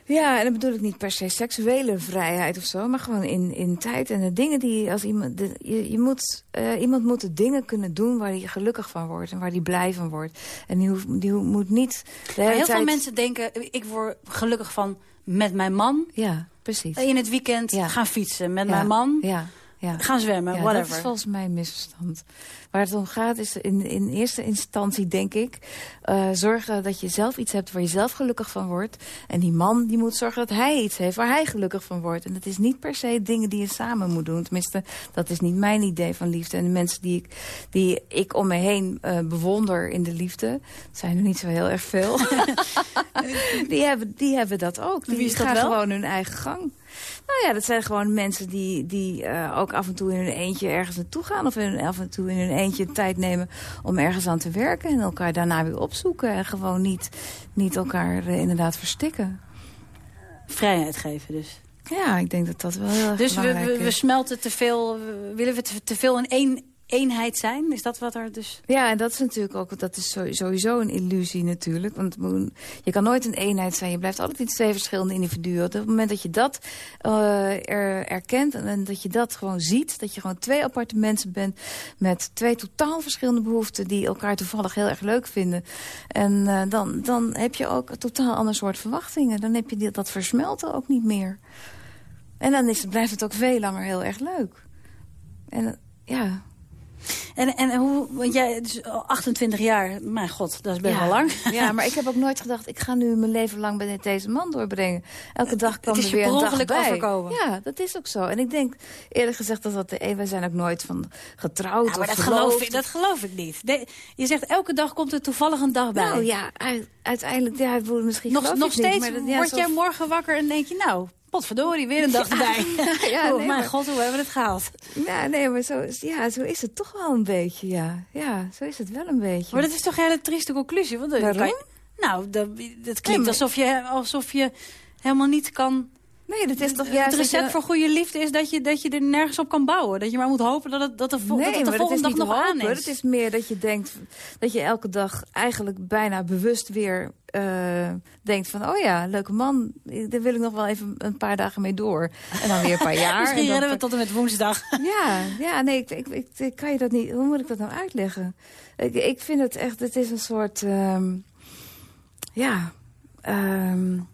Ja, en dan bedoel ik niet per se seksuele vrijheid of zo, maar gewoon in, in tijd en de dingen die als iemand. De, je, je moet, uh, iemand moet de dingen kunnen doen waar hij gelukkig van wordt en waar hij blij van wordt. En die, hoeft, die moet niet. De hele Maar heel tijd, veel mensen denken, ik word gelukkig van met mijn man Ja, precies. in het weekend Ja. gaan fietsen. Met Ja. mijn man Ja, ja. gaan zwemmen, Ja, whatever. dat is volgens mij een misverstand. Waar het om gaat is in, in eerste instantie, denk ik... eh, zorgen dat je zelf iets hebt waar je zelf gelukkig van wordt. En die man die moet zorgen dat hij iets heeft waar hij gelukkig van wordt. En dat is niet per se dingen die je samen moet doen. Tenminste, dat is niet mijn idee van liefde. En de mensen die ik, die ik om me heen eh, bewonder in de liefde... zijn er niet zo heel erg veel. die, hebben, die hebben dat ook. Die Wie is dat gaan wel? gewoon hun eigen gang. Nou ja, dat zijn gewoon mensen die, die uh, ook af en toe in hun eentje ergens naartoe gaan. Of in, af en toe in hun eentje tijd nemen om ergens aan te werken. En elkaar daarna weer opzoeken. En gewoon niet, niet elkaar uh, inderdaad verstikken. Vrijheid geven dus. Ja, ik denk dat dat wel heel erg Dus we, we, we smelten te veel, willen we te, te veel in één eenheid zijn? Is dat wat er dus... Ja, en dat is natuurlijk ook, dat is sowieso een illusie natuurlijk. Want je kan nooit een eenheid zijn. Je blijft altijd twee verschillende individuen. Op het moment dat je dat er, erkent en dat je dat gewoon ziet... dat je gewoon twee aparte mensen bent met twee totaal verschillende behoeften... die elkaar toevallig heel erg leuk vinden. En uh, dan, dan heb je ook een totaal ander soort verwachtingen. Dan heb je dat versmelten ook niet meer. En dan is, blijft het ook veel langer heel erg leuk. En ja... En, en hoe, want jij, dus 28 jaar, mijn god, dat is best wel lang. Ja, maar ik heb ook nooit gedacht, ik ga nu mijn leven lang bij deze man doorbrengen. Elke dag kwam er weer een dag bij. Overkomen. Ja, dat is ook zo. En ik denk eerlijk gezegd dat dat de wij zijn ook nooit van getrouwd ja, maar of dat geloof, ik, dat geloof ik niet. je zegt elke dag komt er toevallig een dag bij. Nou ja, uiteindelijk, ja, misschien nog, nog steeds niet, maar word jij morgen wakker en denk je, nou, Potverdorie, weer een dag erbij. Ja, oh, mijn god, hoe hebben we het gehaald? Ja, nee, maar zo, ja, zo is het toch wel een beetje, ja. Ja, zo is het wel een beetje. Maar dat is toch een hele trieste conclusie? Want Waarom? Je, nou, dat, dat klinkt alsof, je, alsof je helemaal niet kan... Nee, dat is toch juist... Het recept voor goede liefde is dat je, dat je er nergens op kan bouwen. Dat je maar moet hopen dat, het, dat, de, nee, dat het de volgende dag nog aan is. Het is meer dat je denkt dat je elke dag eigenlijk bijna bewust weer uh, denkt van... oh ja, leuke man, daar wil ik nog wel even een paar dagen mee door. En dan weer een paar jaar. Misschien en redden we tot en met woensdag. ja, ja, nee, ik, ik, ik, kan je dat niet... Hoe moet ik dat nou uitleggen? Ik, ik vind het echt, het is een soort... Um, ja... Um,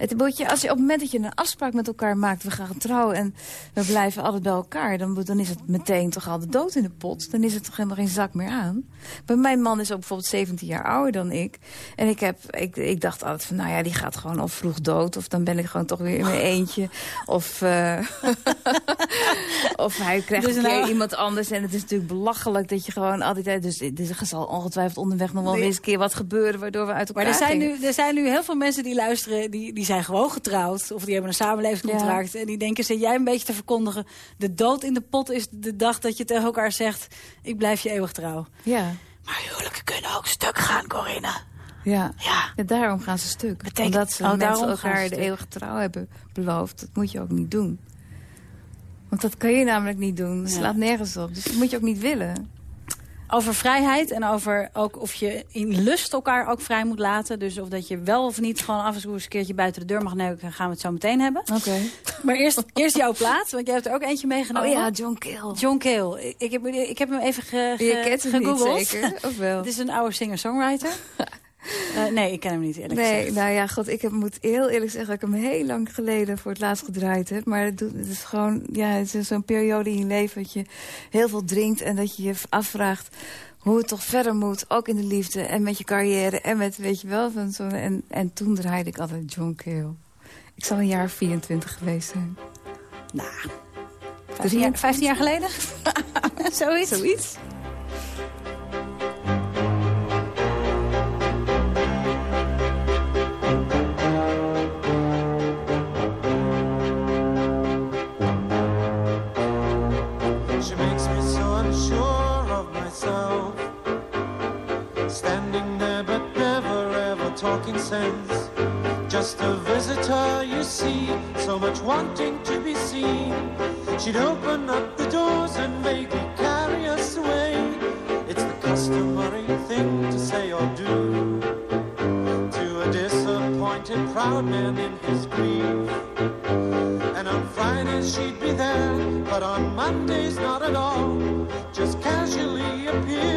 het bootje, als je op het moment dat je een afspraak met elkaar maakt... we gaan trouwen en we blijven altijd bij elkaar... Dan, dan is het meteen toch al de dood in de pot. Dan is het toch helemaal geen zak meer aan. Maar mijn man is ook bijvoorbeeld 17 jaar ouder dan ik. En ik, heb, ik, ik dacht altijd van, nou ja, die gaat gewoon al vroeg dood. Of dan ben ik gewoon toch weer in mijn eentje. Of, uh, of hij krijgt dus een keer nou... iemand anders. En het is natuurlijk belachelijk dat je gewoon altijd... Dus, dus er zal ongetwijfeld onderweg nog wel eens een keer wat gebeuren... waardoor we uit elkaar Maar er zijn, nu, er zijn nu heel veel mensen die luisteren... die, die zijn gewoon getrouwd. Of die hebben een samenlevingscontract. En die denken, zit jij een beetje te verkondigen... de dood in de pot is de dag dat je tegen elkaar zegt... ik blijf je eeuwig trouw. Ja. Maar huwelijken kunnen ook stuk gaan, Corinne. Ja. ja. daarom gaan ze stuk. Betekent, Omdat ze oh, mensen elkaar de eeuwige trouw hebben beloofd. Dat moet je ook niet doen. Want dat kan je namelijk niet doen. Dat slaat nergens op. Dus dat moet je ook niet willen over vrijheid en over ook of je in lust elkaar ook vrij moet laten. Dus of dat je wel of niet gewoon af en toe eens een keertje buiten de deur mag neuken. gaan we het zo meteen hebben. Oké. Maar eerst, eerst jouw plaats, want jij hebt er ook eentje meegenomen. Oh ja, John Cale. John Cale. Ik, heb, ik heb hem even ge, ge, je kent hem Niet zeker, of wel? Het is een oude singer-songwriter. Uh, nee, ik ken hem niet eerlijk nee, gezegd. Nou ja, god, ik heb, moet heel eerlijk zeggen dat ik hem heel lang geleden voor het laatst gedraaid heb. Maar het, doet, het is gewoon, ja, het is zo'n periode in je leven dat je heel veel drinkt en dat je je afvraagt hoe het toch verder moet, ook in de liefde en met je carrière en met, weet je wel, van zo. En, en toen draaide ik altijd John Cale. Ik zal een jaar 24 geweest zijn. Nou, 15 jaar, 15 jaar geleden? Zoiets? Zoiets. Talking sense. Just a visitor, you see, so much wanting to be seen. She'd open up the doors and vaguely carry us away. It's the customary thing to say or do to a disappointed proud man in his grief. And on Fridays she'd be there, but on Mondays not at all appear.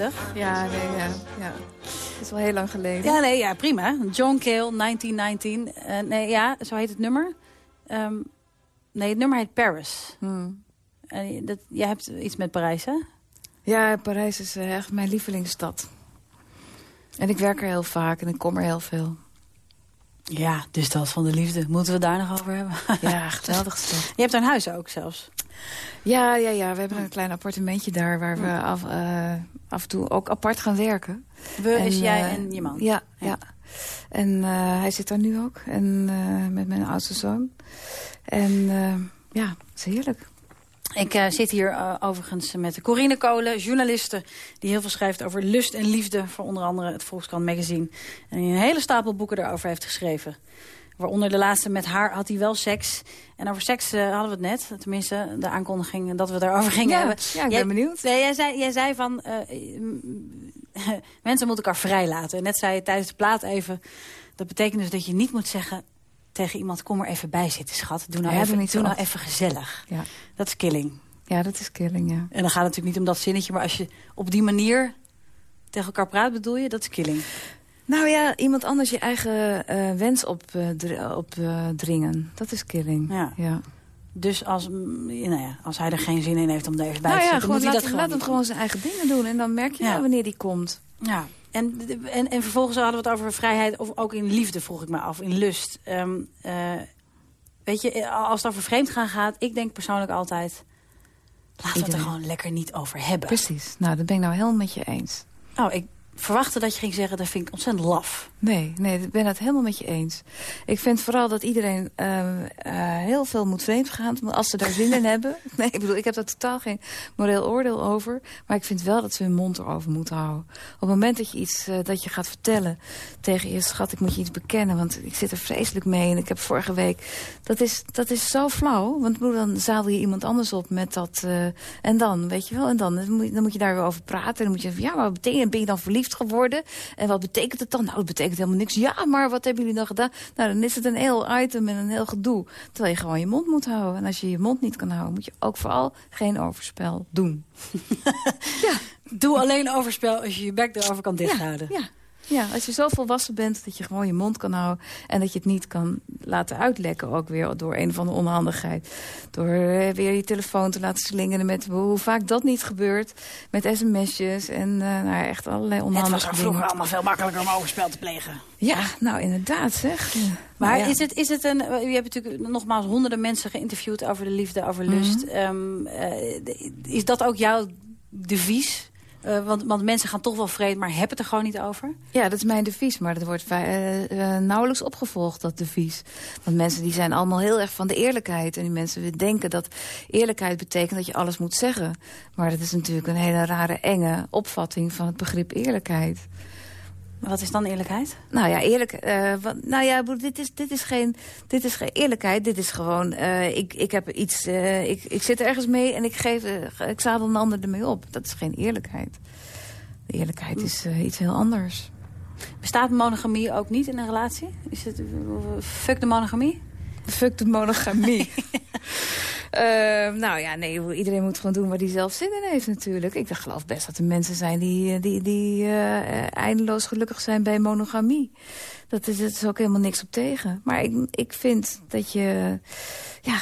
1973. Ja, nee, ja, ja. Het is wel heel lang geleden. Ja, nee, ja, prima. John Cale, 1919. Eh, nee, ja, zo heet het nummer. Ehm, nee, het nummer heet Paris. Hmm. En dat, jij hebt iets met Parijs, hè? Ja, Parijs is eh, echt mijn lievelingsstad. En ik werk er heel vaak en ik kom er heel veel. Ja, de stad van de liefde. Moeten we daar nog over hebben? Ja, geweldig stad. Je hebt een huis ook zelfs. Ja, ja, ja, we hebben een klein appartementje daar waar we af, eh, af en toe ook apart gaan werken. We is jij eh, en je man. Ja, Ja. ja. En eh, hij zit daar nu ook. En met mijn oudste zoon. En ja, het is heerlijk. Ik zit hier overigens met Corine Kolen, journaliste... die heel veel schrijft over lust en liefde... voor onder andere het Volkskrant Magazine. En die een hele stapel boeken daarover heeft geschreven. Waaronder de laatste met haar had hij wel seks. En over seks eh, hadden we het net. Tenminste, de aankondiging dat we daarover gingen Ja, hebben. ja, ik Jij- ben benieuwd. Nee, jij, zei, jij zei van... eh, mensen moeten elkaar vrijlaten. En net zei je tijdens de plaat even... dat betekent dus dat je niet moet zeggen tegen iemand... kom er even bij zitten, schat. Doe nou, Ja, even, doe niet zo doe nou even gezellig. Ja. Dat is killing. ja, dat is killing, ja. En dan gaat het natuurlijk niet om dat zinnetje... maar als je op die manier tegen elkaar praat, bedoel je? Dat is killing. Nou ja, iemand anders je eigen eh, wens opdringen. Op, eh, dringen. dat is killing. Ja. ja. Dus als, mm, nou ja, als hij er geen zin in heeft om er even bij Nou te ja, zitten... gewoon, moet hij laat, dat laat gewoon hem gewoon zijn eigen dingen doen. En dan merk je Ja. wel wanneer die komt. Ja, en, en, en vervolgens hadden we het over vrijheid, of ook in liefde vroeg ik me af, in lust. Ehm, eh, weet je, als het over vreemd gaan gaat, ik denk persoonlijk altijd... laten we het er gewoon lekker niet over hebben. Precies. Nou, dat ben ik nou helemaal met je eens. Nou, ik verwachtte dat je ging zeggen, dat vind ik ontzettend laf. Nee, nee, ik ben het helemaal met je eens. Ik vind vooral dat iedereen eh, eh, heel veel moet vreemd gaan als ze daar zin in hebben. Nee, ik bedoel, ik heb daar totaal geen moreel oordeel over. Maar ik vind wel dat ze hun mond erover moeten houden. Op het moment dat je iets eh, dat je gaat vertellen tegen je schat, ik moet je iets bekennen, want ik zit er vreselijk mee en ik heb vorige week. Dat is, dat is zo flauw, want bedoel, dan zadel je iemand anders op met dat. eh, en dan, weet je wel, en dan, dan moet, je, dan moet je daar weer over praten. En dan moet je van, ja, maar betekent, ben je dan verliefd geworden? En wat betekent het dan? Nou, het betekent helemaal niks. Ja, maar wat hebben jullie dan gedaan? Nou, dan is het een heel item en een heel gedoe. Terwijl je gewoon je mond moet houden. En als je je mond niet kan houden, moet je ook vooral geen overspel doen. Doe alleen overspel als je je bek erover kan dichthouden. Ja, ja, als je zo volwassen bent dat je gewoon je mond kan houden... en dat je het niet kan laten uitlekken ook weer door een of andere onhandigheid. Door eh, weer je telefoon te laten slingeren met hoe vaak dat niet gebeurt. Met sms'jes en eh, nou, ja, echt allerlei Het onhandige was er vroeger allemaal veel makkelijker om overspel te plegen. Ja, nou inderdaad zeg. Maar ja. is, het, is het een... Je hebt natuurlijk nogmaals honderden mensen geïnterviewd over de liefde, over Mhm. lust. Ehm, eh, is dat ook jouw devies? Eh, want, want mensen gaan toch wel vreemd, maar hebben het er gewoon niet over? Ja, dat is mijn devies, maar dat wordt eh, eh, nauwelijks opgevolgd, dat devies. Want mensen die zijn allemaal heel erg van de eerlijkheid. En die mensen denken dat eerlijkheid betekent dat je alles moet zeggen. Maar dat is natuurlijk een hele rare, enge opvatting van het begrip eerlijkheid. Wat is dan eerlijkheid? Nou ja, eerlijk. eh, wat, nou ja, dit is, dit, is geen, dit is geen eerlijkheid. Dit is gewoon, eh, ik, ik heb iets, eh, ik, ik zit ergens mee en ik, geef, ik zadel een ander ermee op. Dat is geen eerlijkheid. De eerlijkheid is iets heel anders. Bestaat monogamie ook niet in een relatie? Is het, fuck de monogamie? Fuck de monogamie. Eh, nou ja, nee, iedereen moet gewoon doen waar hij zelf zin in heeft natuurlijk. Ik geloof best dat er mensen zijn die, eh, die, die eh, eindeloos gelukkig zijn bij monogamie. Dat is, dat is ook helemaal niks op tegen. Maar ik, ik vind dat je... Ja,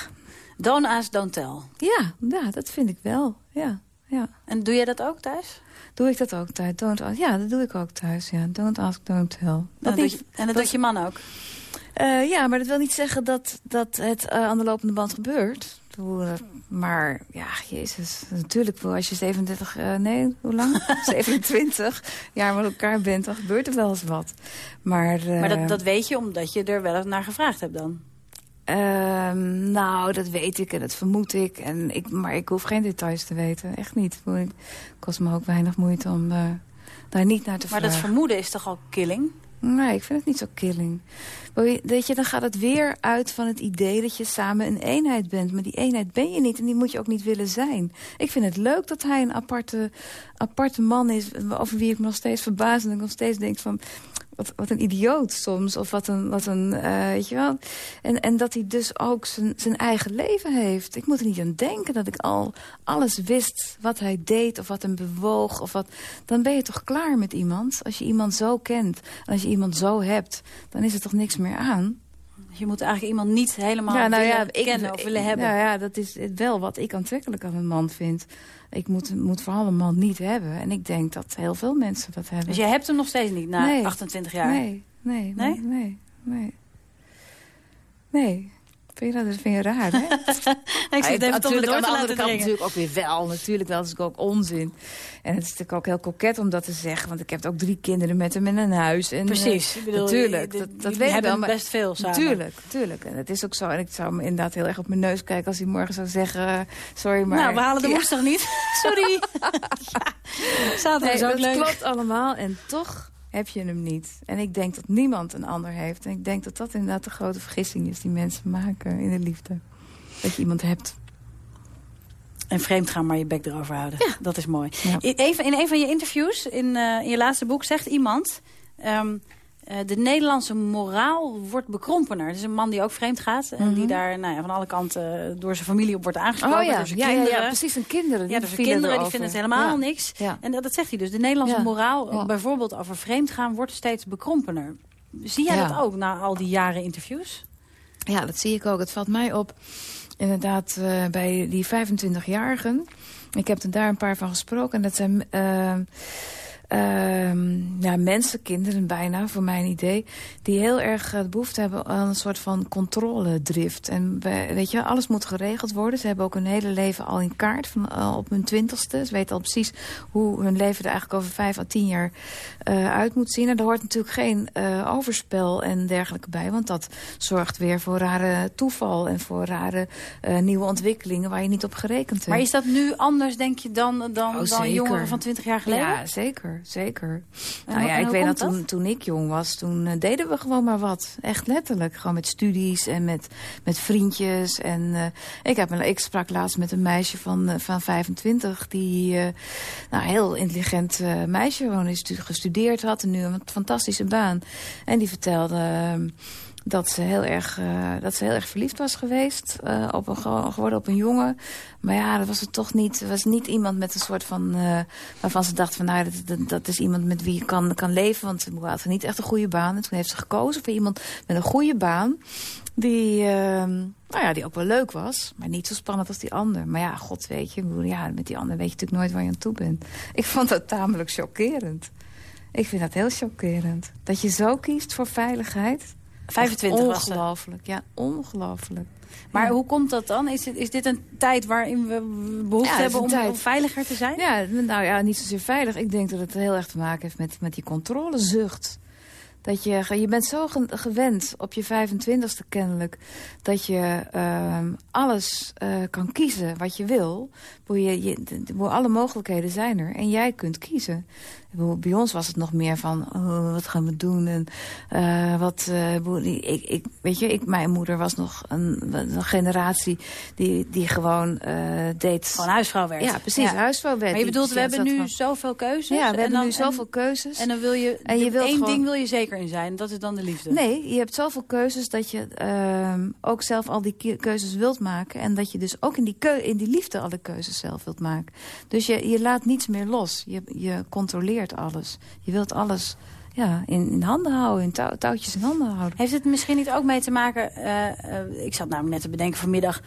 Don't ask, don't tell. ja, ja, dat vind ik wel. Ja, ja. En doe jij dat ook thuis? Doe ik dat ook thuis? Don't ask. Ja, dat doe ik ook thuis. Ja. Don't ask, don't tell. En dat, niet- doet je, en dat wat- doet je man ook? Eh, ja, maar dat wil niet zeggen dat, dat het eh, aan de lopende band gebeurt. Maar ja, jezus, natuurlijk wel. Als je 37, uh, nee, hoe lang? 27 jaar met elkaar bent, dan gebeurt er wel eens wat. Maar, maar dat, dat weet je omdat je er wel eens naar gevraagd hebt dan? Uh, nou, dat weet ik en dat vermoed ik. En ik. Maar ik hoef geen details te weten. Echt niet. Het kost me ook weinig moeite om uh, daar niet naar te maar vragen. Maar dat vermoeden is toch al killing? Nee, ik vind het niet zo killing. Weet je, dan gaat het weer uit van het idee dat je samen een eenheid bent. Maar die eenheid ben je niet en die moet je ook niet willen zijn. Ik vind het leuk dat hij een aparte, aparte man is... over wie ik me nog steeds verbaas en ik nog steeds denk van... Wat, wat een idioot soms, of wat een, wat een uh, weet je wel. En, en dat hij dus ook zijn, zijn eigen leven heeft. Ik moet er niet aan denken dat ik al alles wist wat hij deed... of wat hem bewoog, of wat... Dan ben je toch klaar met iemand? Als je iemand zo kent, en als je iemand zo hebt... dan is er toch niks meer aan? Je moet eigenlijk iemand niet helemaal ja, nou ja, ik, kennen of willen hebben. Nou ja, dat is wel wat ik aantrekkelijk aan een man vind. Ik moet, moet vooral een man niet hebben. En ik denk dat heel veel mensen dat hebben. Dus je hebt hem nog steeds niet na nee. 28 jaar? Nee, nee, nee, nee, nee. nee. Vind je dat, dat vind je raar, hè? ik zit even door te laten kant natuurlijk ook weer wel. Natuurlijk wel, dat is ook onzin. En het is natuurlijk ook heel koket om dat te zeggen. Want ik heb ook drie kinderen met hem in een huis. En, Precies. Uh, bedoel, natuurlijk. Je, dat, dat weet ik wel. Maar, best veel samen. Tuurlijk, tuurlijk. En het is ook zo. En ik zou me inderdaad heel erg op mijn neus kijken als hij morgen zou zeggen... sorry, maar... Nou, we halen de woensdag niet. Sorry. ja. Zaterdag nee, is ook dat leuk. klopt allemaal. En toch heb je hem niet. En ik denk dat niemand een ander heeft. En ik denk dat dat inderdaad de grote vergissing is die mensen maken in de liefde. Dat je iemand hebt. En vreemd gaan, maar je bek erover houden. Ja. Dat is mooi. Ja. In, een, in een van je interviews, in, uh, in je laatste boek, zegt iemand... Um, uh, de Nederlandse moraal wordt bekrompener. Het is een man die ook vreemd gaat. En Mhm. die daar nou ja, van alle kanten door zijn familie op wordt aangesproken. Oh ja, door zijn ja, kinderen. ja, precies. Zijn kinderen. Die Ja, dus de vielen kinderen die vinden het helemaal niks. En dat, dat zegt hij dus. De Nederlandse moraal, bijvoorbeeld over vreemd gaan, wordt steeds bekrompener. Zie jij dat ook na al die jaren interviews? Ja, dat zie ik ook. Het valt mij op. Inderdaad, eh, bij die 25-jarigen. Ik heb er daar een paar van gesproken. En dat zijn eh, ja, mensen, kinderen bijna, voor mijn idee... die heel erg eh, behoefte hebben aan een soort van controledrift. En we- weet je, alles moet geregeld worden. Ze hebben ook hun hele leven al in kaart van, eh, op hun twintigste. Ze weten al precies hoe hun leven er eigenlijk over vijf à tien jaar eh, uit moet zien. En er hoort natuurlijk geen overspel en dergelijke bij. Want dat zorgt weer voor rare toeval en voor rare nieuwe ontwikkelingen waar je niet op gerekend hebt. Maar is dat nu anders, denk je, dan, dan, Oh, dan jongeren van 20 jaar geleden? Ja, zeker, zeker. Nou ja, ik weet dat toen, toen ik jong was, toen eh, deden we gewoon maar wat. Echt letterlijk. Gewoon met studies en met, met vriendjes. En eh, ik, heb ik sprak laatst met een meisje van, eh, van 25, die nou, een heel intelligent meisje gewoon gestudeerd had en nu een fantastische baan. En die vertelde dat ze heel erg, eh, dat ze heel erg verliefd was geweest eh, op een, ge- geworden op een jongen. Maar ja, dat was het toch niet. Was niet iemand met een soort van eh, waarvan ze dacht van nou, dat, dat, is iemand met wie je kan, kan leven. Want ze had niet echt een goede baan. En toen heeft ze gekozen voor iemand met een goede baan. Die, nou ja, die ook wel leuk was. Maar niet zo spannend als die ander. Maar ja, god weet je. Ja, met die ander weet je natuurlijk nooit waar je aan toe bent. Ik vond dat tamelijk chockerend. Ik vind dat heel chockerend. Dat je zo kiest voor veiligheid. 25 was ze. Ongelooflijk, ja, ongelooflijk. Maar Ja. hoe komt dat dan? Is dit, is dit een tijd waarin we behoefte Ja, hebben om, om veiliger te zijn? Ja, nou ja, niet zozeer veilig. Ik denk dat het heel erg te maken heeft met, met die controlezucht. Dat je, je bent zo ge- gewend op je 25ste kennelijk... dat je ehm, alles eh, kan kiezen wat je wil. Je, alle mogelijkheden zijn er. En jij kunt kiezen. Bij ons was het nog meer van, oh, wat gaan we doen? En, eh, wat, eh, ik, ik, weet je, ik, mijn moeder was nog een, een generatie die, die gewoon deed... Gewoon huisvrouw werd. Ja, precies, Ja. huisvrouw werd. Maar je bedoelt, we hebben nu van- zoveel keuzes. Ja, we en hebben dan, nu zoveel keuzes. En, dan wil je, En je wilt één gewoon- ding wil je zeker in zijn. Dat is dan de liefde. Nee, je hebt zoveel keuzes dat je ehm, ook zelf al die ke- keuzes wilt maken. En dat je dus ook in die, keu in die liefde alle keuzes zelf wilt maken. Dus je, je laat niets meer los. Je, je controleert alles. Je wilt alles ja, in, in handen houden, in touw- touwtjes in handen houden. Heeft het misschien niet ook mee te maken... eh, eh, ik zat namelijk net te bedenken vanmiddag...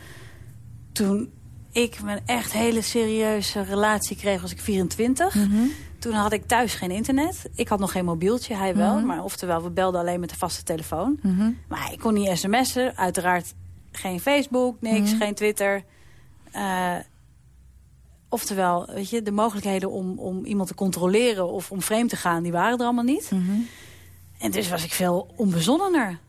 toen ik mijn echt hele serieuze relatie kreeg, was ik 24. Mhm. Toen had ik thuis geen internet. Ik had nog geen mobieltje, hij wel. Mhm. Maar oftewel, we belden alleen met de vaste telefoon. Mhm. Maar ik kon niet sms'en. Uiteraard geen Facebook, niks, Mhm. geen Twitter. Eh, oftewel, weet je, de mogelijkheden om, om iemand te controleren of om vreemd te gaan, die waren er allemaal niet. En dus was ik veel onbezonnener.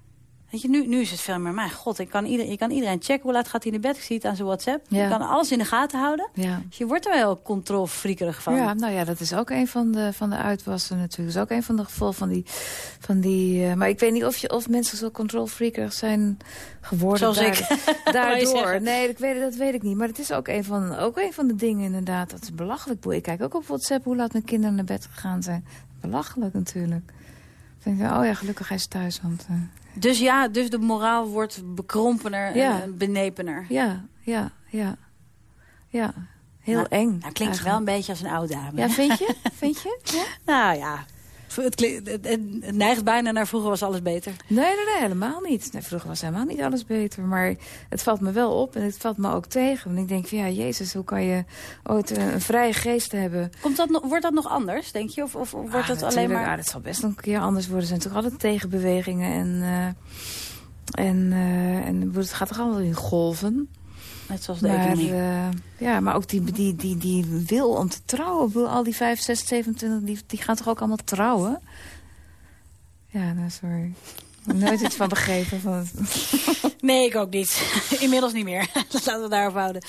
Weet je, nu, nu is het veel meer, mijn god, ik kan ieder, je kan iedereen checken hoe laat gaat hij in de bed. Ik zie het aan zijn WhatsApp. Ja. Je kan alles in de gaten houden. Ja. Dus je wordt er wel controlfriekerig van. Ja, nou ja, dat is ook een van de, van de uitwassen natuurlijk. Dat is ook een van de gevolgen van die... Van die eh, maar ik weet niet of, je, of mensen zo controlfreakerig zijn geworden. Zoals daar- ik. Daardoor. Nee, ik weet, dat weet ik niet. Maar het is ook een, van, ook een van de dingen inderdaad. Dat is belachelijk. Ik kijk ook op WhatsApp hoe laat mijn kinderen naar bed gegaan zijn. Belachelijk natuurlijk. Dan denk ik, oh ja, gelukkig hij is thuis. Want, eh, Dus ja, dus de moraal wordt bekrompener Ja. en benepener. ja, ja, ja. Ja, heel Nou, eng. Nou, klinkt wel een beetje als een oude dame. Ja, vind je? vind je? Ja? Nou ja, het, neigt bijna naar vroeger was alles beter. Nee, nee, nee, helemaal niet. Nee, vroeger was helemaal niet alles beter. Maar het valt me wel op en het valt me ook tegen. Want ik denk van ja, jezus, hoe kan je ooit eh, een vrije geest hebben? Komt dat, wordt dat nog anders, denk je? Of, of wordt Ah, het alleen maar... Ja, dat zal best nog een keer anders worden. Er zijn natuurlijk altijd tegenbewegingen en... eh, en, eh, en het gaat toch allemaal in golven. Net zoals de Maar, economie. eh, ja, maar ook die, die, die, die wil om te trouwen. Al die 5, 6, 27, die, die gaan toch ook allemaal trouwen? Ja, nou, sorry. Nooit iets van begrepen. Van. Nee, ik ook niet. Inmiddels niet meer. Laten we daarop houden.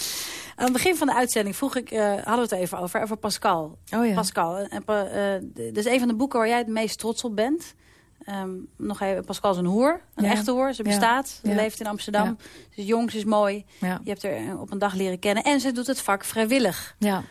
Aan het begin van de uitzending vroeg ik, eh, hadden we het even over, over Pascal. Oh ja. Pascal, en, eh, dat is een van de boeken waar jij het meest trots op bent. Ehm, nog even, Pascal is een hoer, een Ja. echte hoer. Ze Ja. bestaat, ze leeft in Amsterdam. Ja. Ze is jong, ze is mooi. Je hebt haar eh, op een dag leren kennen. En ze doet het vak vrijwillig. ja.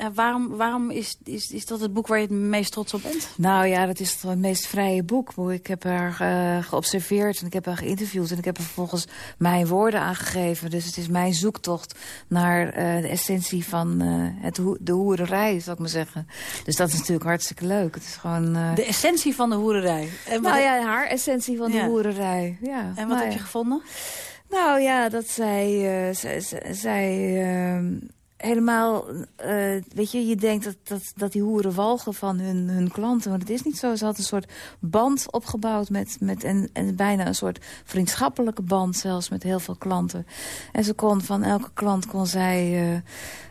Eh, waarom waarom is, is, is dat het boek waar je het meest trots op bent? Nou ja, dat is het meest vrije boek. Ik heb haar eh, geobserveerd en ik heb haar geïnterviewd... en ik heb er vervolgens mijn woorden aangegeven. Dus het is mijn zoektocht naar eh, de essentie van eh, het hoe- de hoererij, zal ik maar zeggen. Dus dat is natuurlijk hartstikke leuk. Het is gewoon... eh, De essentie van de hoerderij. En nou ja, haar essentie van Ja. de hoererij. Ja. en wat nou heb ja. je gevonden? Nou ja, dat zij, zij, zij- zij, ehm, helemaal, eh, weet je, je denkt dat, dat, dat die hoeren walgen van hun, hun klanten. Maar dat is niet zo. Ze had een soort band opgebouwd met, met en, en bijna een soort vriendschappelijke band zelfs met heel veel klanten. En ze kon van elke klant kon zij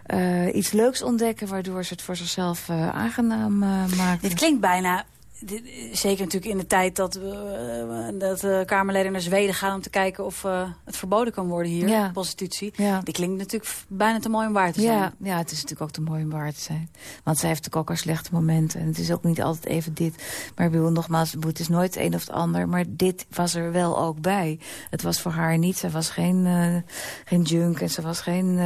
eh, eh, iets leuks ontdekken, waardoor ze het voor zichzelf aangenaam eh, maakte. Dit klinkt bijna, zeker natuurlijk in de tijd dat, we, eh, dat eh, Kamerleden naar Zweden gaan om te kijken of eh, het verboden kan worden hier, Ja. prostitutie. Ja. Dit klinkt natuurlijk bijna te mooi om waar te zijn. Ja, ja, het is natuurlijk ook te mooi om waar te zijn. Want zij heeft natuurlijk ook haar slechte momenten. En het is ook niet altijd even dit. Maar ik bedoel, nogmaals, het is nooit het een of het ander. Maar dit was er wel ook bij. Het was voor haar niet. Zij was geen, eh, geen junk en ze was geen...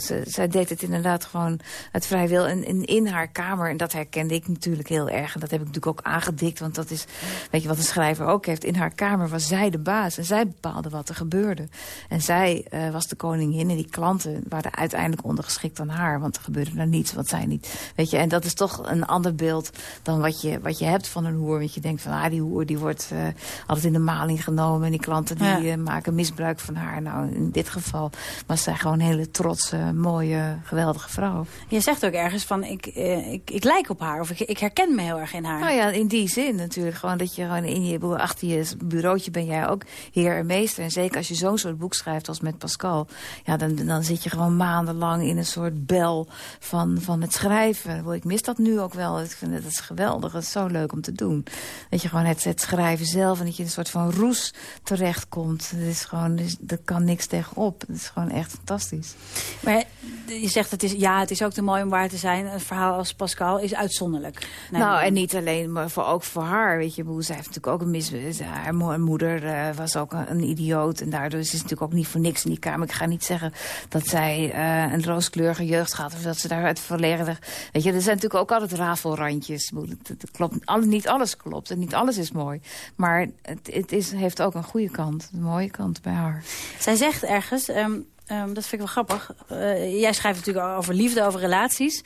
ze, zij deed het inderdaad gewoon uit vrij wil. En, en in haar kamer, en dat herkende ik natuurlijk heel erg. En dat heb ik natuurlijk ook aangedikt. Want dat is, weet je wat een schrijver ook heeft. In haar kamer was zij de baas. En zij bepaalde wat er gebeurde. En zij eh, was de koningin. En die klanten waren uiteindelijk ondergeschikt aan haar. Want er gebeurde er niets wat zij niet. Weet je, en dat is toch een ander beeld dan wat je, wat je hebt van een hoer. Want je denkt van, ah, die hoer die wordt eh, altijd in de maling genomen. En die klanten die Ja. eh, maken misbruik van haar. Nou, in dit geval was zij gewoon een hele trotse, mooie, geweldige vrouw. Je zegt ook ergens van, ik, ik, ik lijk op haar of ik, ik herken me heel erg in haar. Nou ja, in die zin natuurlijk. Gewoon dat je gewoon in je, achter je bureautje ben jij ook heer en meester. En zeker als je zo'n soort boek schrijft als met Pascal. Ja, dan, dan zit je gewoon maandenlang in een soort bel van, van het schrijven. Ik mis dat nu ook wel. Ik vind het, dat is geweldig. Het is zo leuk om te doen. Dat je gewoon het, het schrijven zelf en dat je in een soort van roes terechtkomt. Het is gewoon, dat kan niks tegenop. Het is gewoon echt fantastisch. Maar je zegt, het is, ja, het is ook te mooi om waar te zijn. Een verhaal als Pascal is uitzonderlijk. Nee, nou, en niet alleen, maar voor, ook voor haar. Weet je, hoe zij heeft natuurlijk ook een mis. Haar mo- moeder eh, was ook een, een idioot. En daardoor is ze natuurlijk ook niet voor niks in die kamer. Ik ga niet zeggen dat zij eh, een rooskleurige jeugd gaat. Of dat ze daaruit verlegen. Weet je, er zijn natuurlijk ook altijd rafelrandjes. Het, het klopt, alle, niet alles klopt. En niet alles is mooi. Maar het, het is, heeft ook een goede kant. Een mooie kant bij haar. Zij zegt ergens, ehm, ehm, dat vind ik wel grappig. eh, jij schrijft natuurlijk over liefde, over relaties.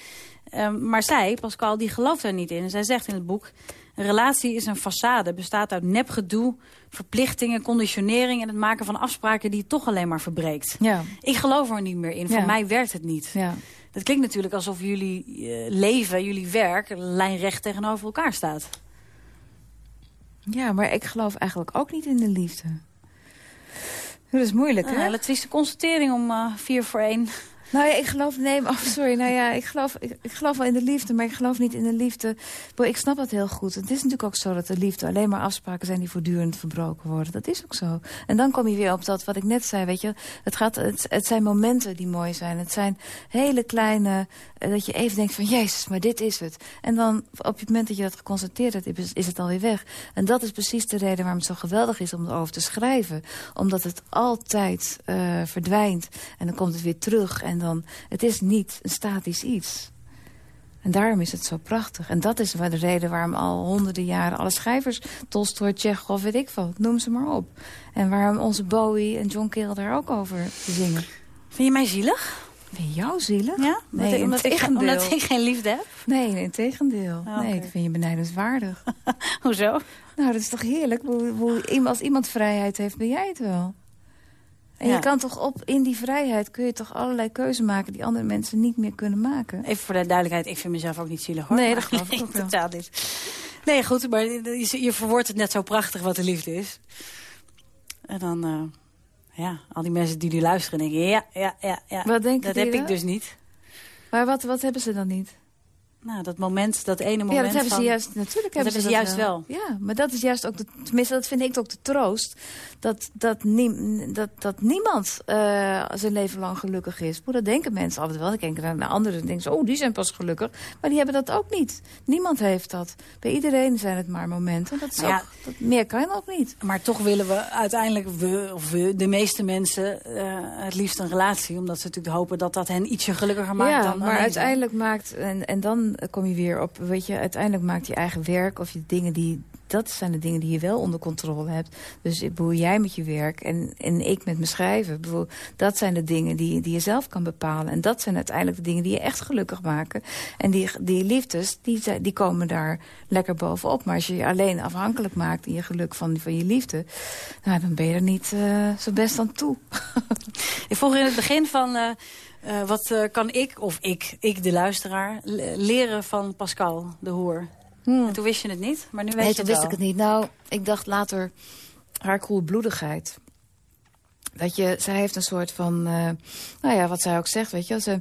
Ehm, maar zij, Pascal, die gelooft er niet in. En zij zegt in het boek... Een relatie is een façade, bestaat uit nepgedoe, verplichtingen, conditionering... en het maken van afspraken die het toch alleen maar verbreekt. Ja, Ik geloof er niet meer in. Voor Ja. mij werkt het niet. ja. Dat klinkt natuurlijk alsof jullie eh, leven, jullie werk... lijnrecht tegenover elkaar staat. ja, maar ik geloof eigenlijk ook niet in de liefde. Dat is moeilijk, Een hè? hele trieste constatering om eh, vier voor één Nou ja, ik geloof... Nee, oh, sorry. Nou ja, ik geloof, ik, geloof wel in de liefde, maar ik geloof niet in de liefde. Ik snap dat heel goed. Het is natuurlijk ook zo dat de liefde alleen maar afspraken zijn... die voortdurend verbroken worden. Dat is ook zo. En dan kom je weer op dat wat ik net zei, weet je. Het, gaat, het, het zijn momenten die mooi zijn. Het zijn hele kleine... Eh, dat je even denkt van, jezus, maar dit is het. En dan op het moment dat je dat geconstateerd hebt, is, het alweer weg. En dat is precies de reden waarom het zo geweldig is om erover te schrijven. Omdat het altijd uh, verdwijnt. En dan komt het weer terug. En dan, het is niet een statisch iets. En daarom is het zo prachtig. En dat is de reden waarom al honderden jaren alle schrijvers... Tolstoy, Tsjechov, weet ik veel, noem ze maar op. En waarom onze Bowie en John Cale daar ook over zingen. Vind je mij zielig? Vind je jou zielig? Ja? Nee, omdat, ik, omdat ik geen liefde heb? Nee, in tegendeel. Oh, nee, dat vind je benijdenswaardig. Hoezo? Nou, dat is toch heerlijk? Als iemand vrijheid heeft, ben jij het wel. En je kan toch op, in die vrijheid kun je toch allerlei keuzes maken... die andere mensen niet meer kunnen maken. Even voor de duidelijkheid, ik vind mezelf ook niet zielig hoor. Nee, dat geloof ik ook wel. Niet. Nee, goed, maar je, je verwoordt het net zo prachtig wat de liefde is. En dan, uh, ja, al die mensen die nu luisteren denken... ja, ja, ja, ja. Wat denken dat heb ik dus niet. Maar wat, wat hebben ze dan niet? Nou, dat moment, dat ene moment Ja, dat hebben van, ze juist, natuurlijk hebben, ze, dat juist wel. Ja, maar dat is juist ook, de, tenminste dat vind ik ook de troost, dat, dat, nie, dat, dat niemand uh, zijn leven lang gelukkig is. Maar dat denken mensen altijd wel. Ik denk naar anderen en denken ze, oh, die zijn pas gelukkig. Maar die hebben dat ook niet. Niemand heeft dat. Bij iedereen zijn het maar momenten. Dat is ja, ook, dat, meer kan ook niet. Maar toch willen we uiteindelijk, we, of we, de meeste mensen, uh, het liefst een relatie. Omdat ze natuurlijk hopen dat dat hen ietsje gelukkiger maakt ja, dan maar uiteindelijk maakt, en, en dan kom je weer op, weet je, uiteindelijk maakt je eigen werk of je dingen die, dat zijn de dingen die je wel onder controle hebt. Dus bedoel, jij met je werk en, en ik met mijn schrijven, bedoel, dat zijn de dingen die, die je zelf kan bepalen. En dat zijn uiteindelijk de dingen die je echt gelukkig maken. En die, die liefdes, die, die komen daar lekker bovenop. Maar als je je alleen afhankelijk maakt in je geluk van, van je liefde, nou, dan ben je er niet uh, zo best aan toe. ik vroeg in het begin van... Uh, uh, wat uh, kan ik, of ik, ik de luisteraar, leren van Pascal, de hoer? Hmm. En toen wist je het niet, maar nu weet nee, je het toen wist ik het niet. Nou, ik dacht later haar koelbloedigheid. Dat je, zij heeft een soort van, uh, nou ja, wat zij ook zegt, weet je. Ze,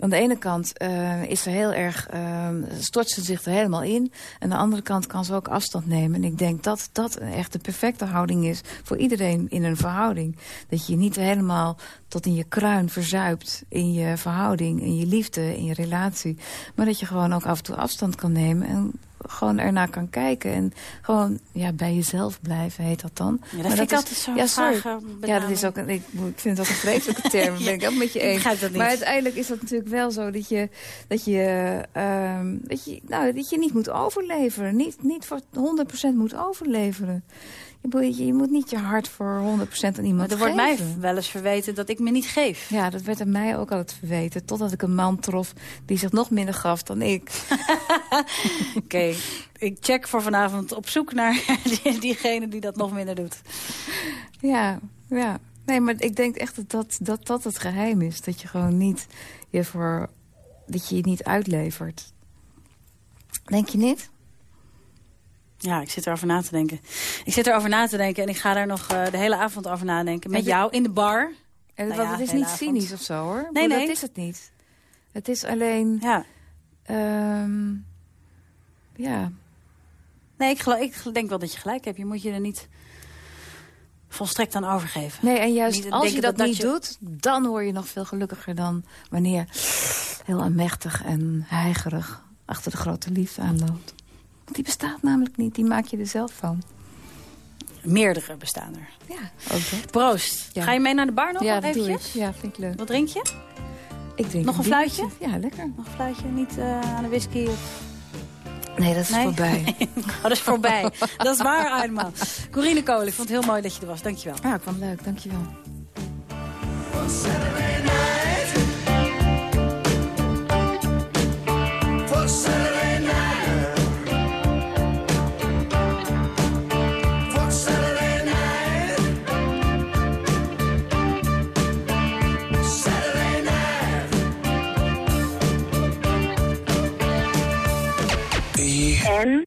aan de ene kant uh, is ze heel erg, uh, stort ze zich er helemaal in. En aan de andere kant kan ze ook afstand nemen. En ik denk dat dat echt de perfecte houding is voor iedereen in een verhouding. Dat je niet helemaal tot in je kruin verzuipt in je verhouding, in je liefde, in je relatie. Maar dat je gewoon ook af en toe afstand kan nemen en gewoon ernaar kan kijken. En gewoon ja, bij jezelf blijven, heet dat dan. Ja, dat vind ik altijd zo ja, sorry. Ja, dat is ook een, ik, ik vind dat een vreselijke term. ja, ben ik ook met je eens. Maar uiteindelijk is dat natuurlijk wel zo dat je, dat je, um, dat je, nou, dat je niet moet overleveren. Niet, niet voor 100% moet overleveren. Je, moet niet je hart voor 100% aan iemand maar er wordt mij wel eens verweten dat ik me niet geef. Ja, dat werd aan mij ook altijd verweten. Totdat ik een man trof die zich nog minder gaf dan ik. Oké, ik check voor vanavond op zoek naar diegene die dat nog minder doet. Ja, ja. Nee, maar ik denk echt dat dat, dat, dat het geheim is. Dat je gewoon niet je voor... Dat je je niet uitlevert. Denk je niet? Ja, ik zit erover na te denken. Ik zit erover na te denken en ik ga daar nog uh, de hele avond over nadenken. Met jou in de bar. En nou ja, het is niet avond. cynisch of zo hoor. Nee, nee. Dat is het niet. Het is alleen... Ja. Um, ja. Nee, ik, ik denk wel dat je gelijk hebt. Je moet je er niet volstrekt aan overgeven. Nee, en juist als je dat, dat niet doet, dan word je nog veel gelukkiger dan wanneer heel aanmächtig en heigerig achter de grote liefde aanloopt. Want die bestaat namelijk niet, die maak je er zelf van. Meerdere bestaan er. Ja. Ook Proost. Ga je mee naar de bar nog ja, eventjes? Doe ik. Ja, vind ik leuk. Wat drink je? Ik drink Nog een, fluitje? Ja, lekker. Nog een fluitje? Niet eh, aan de whisky of... Nee, dat is nee? voorbij. oh, dat is voorbij. dat is waar, Aardman. Corine Kool, ik vond het heel mooi dat je er was. Dankjewel. Ja, ik vond het leuk. Dankjewel. For En?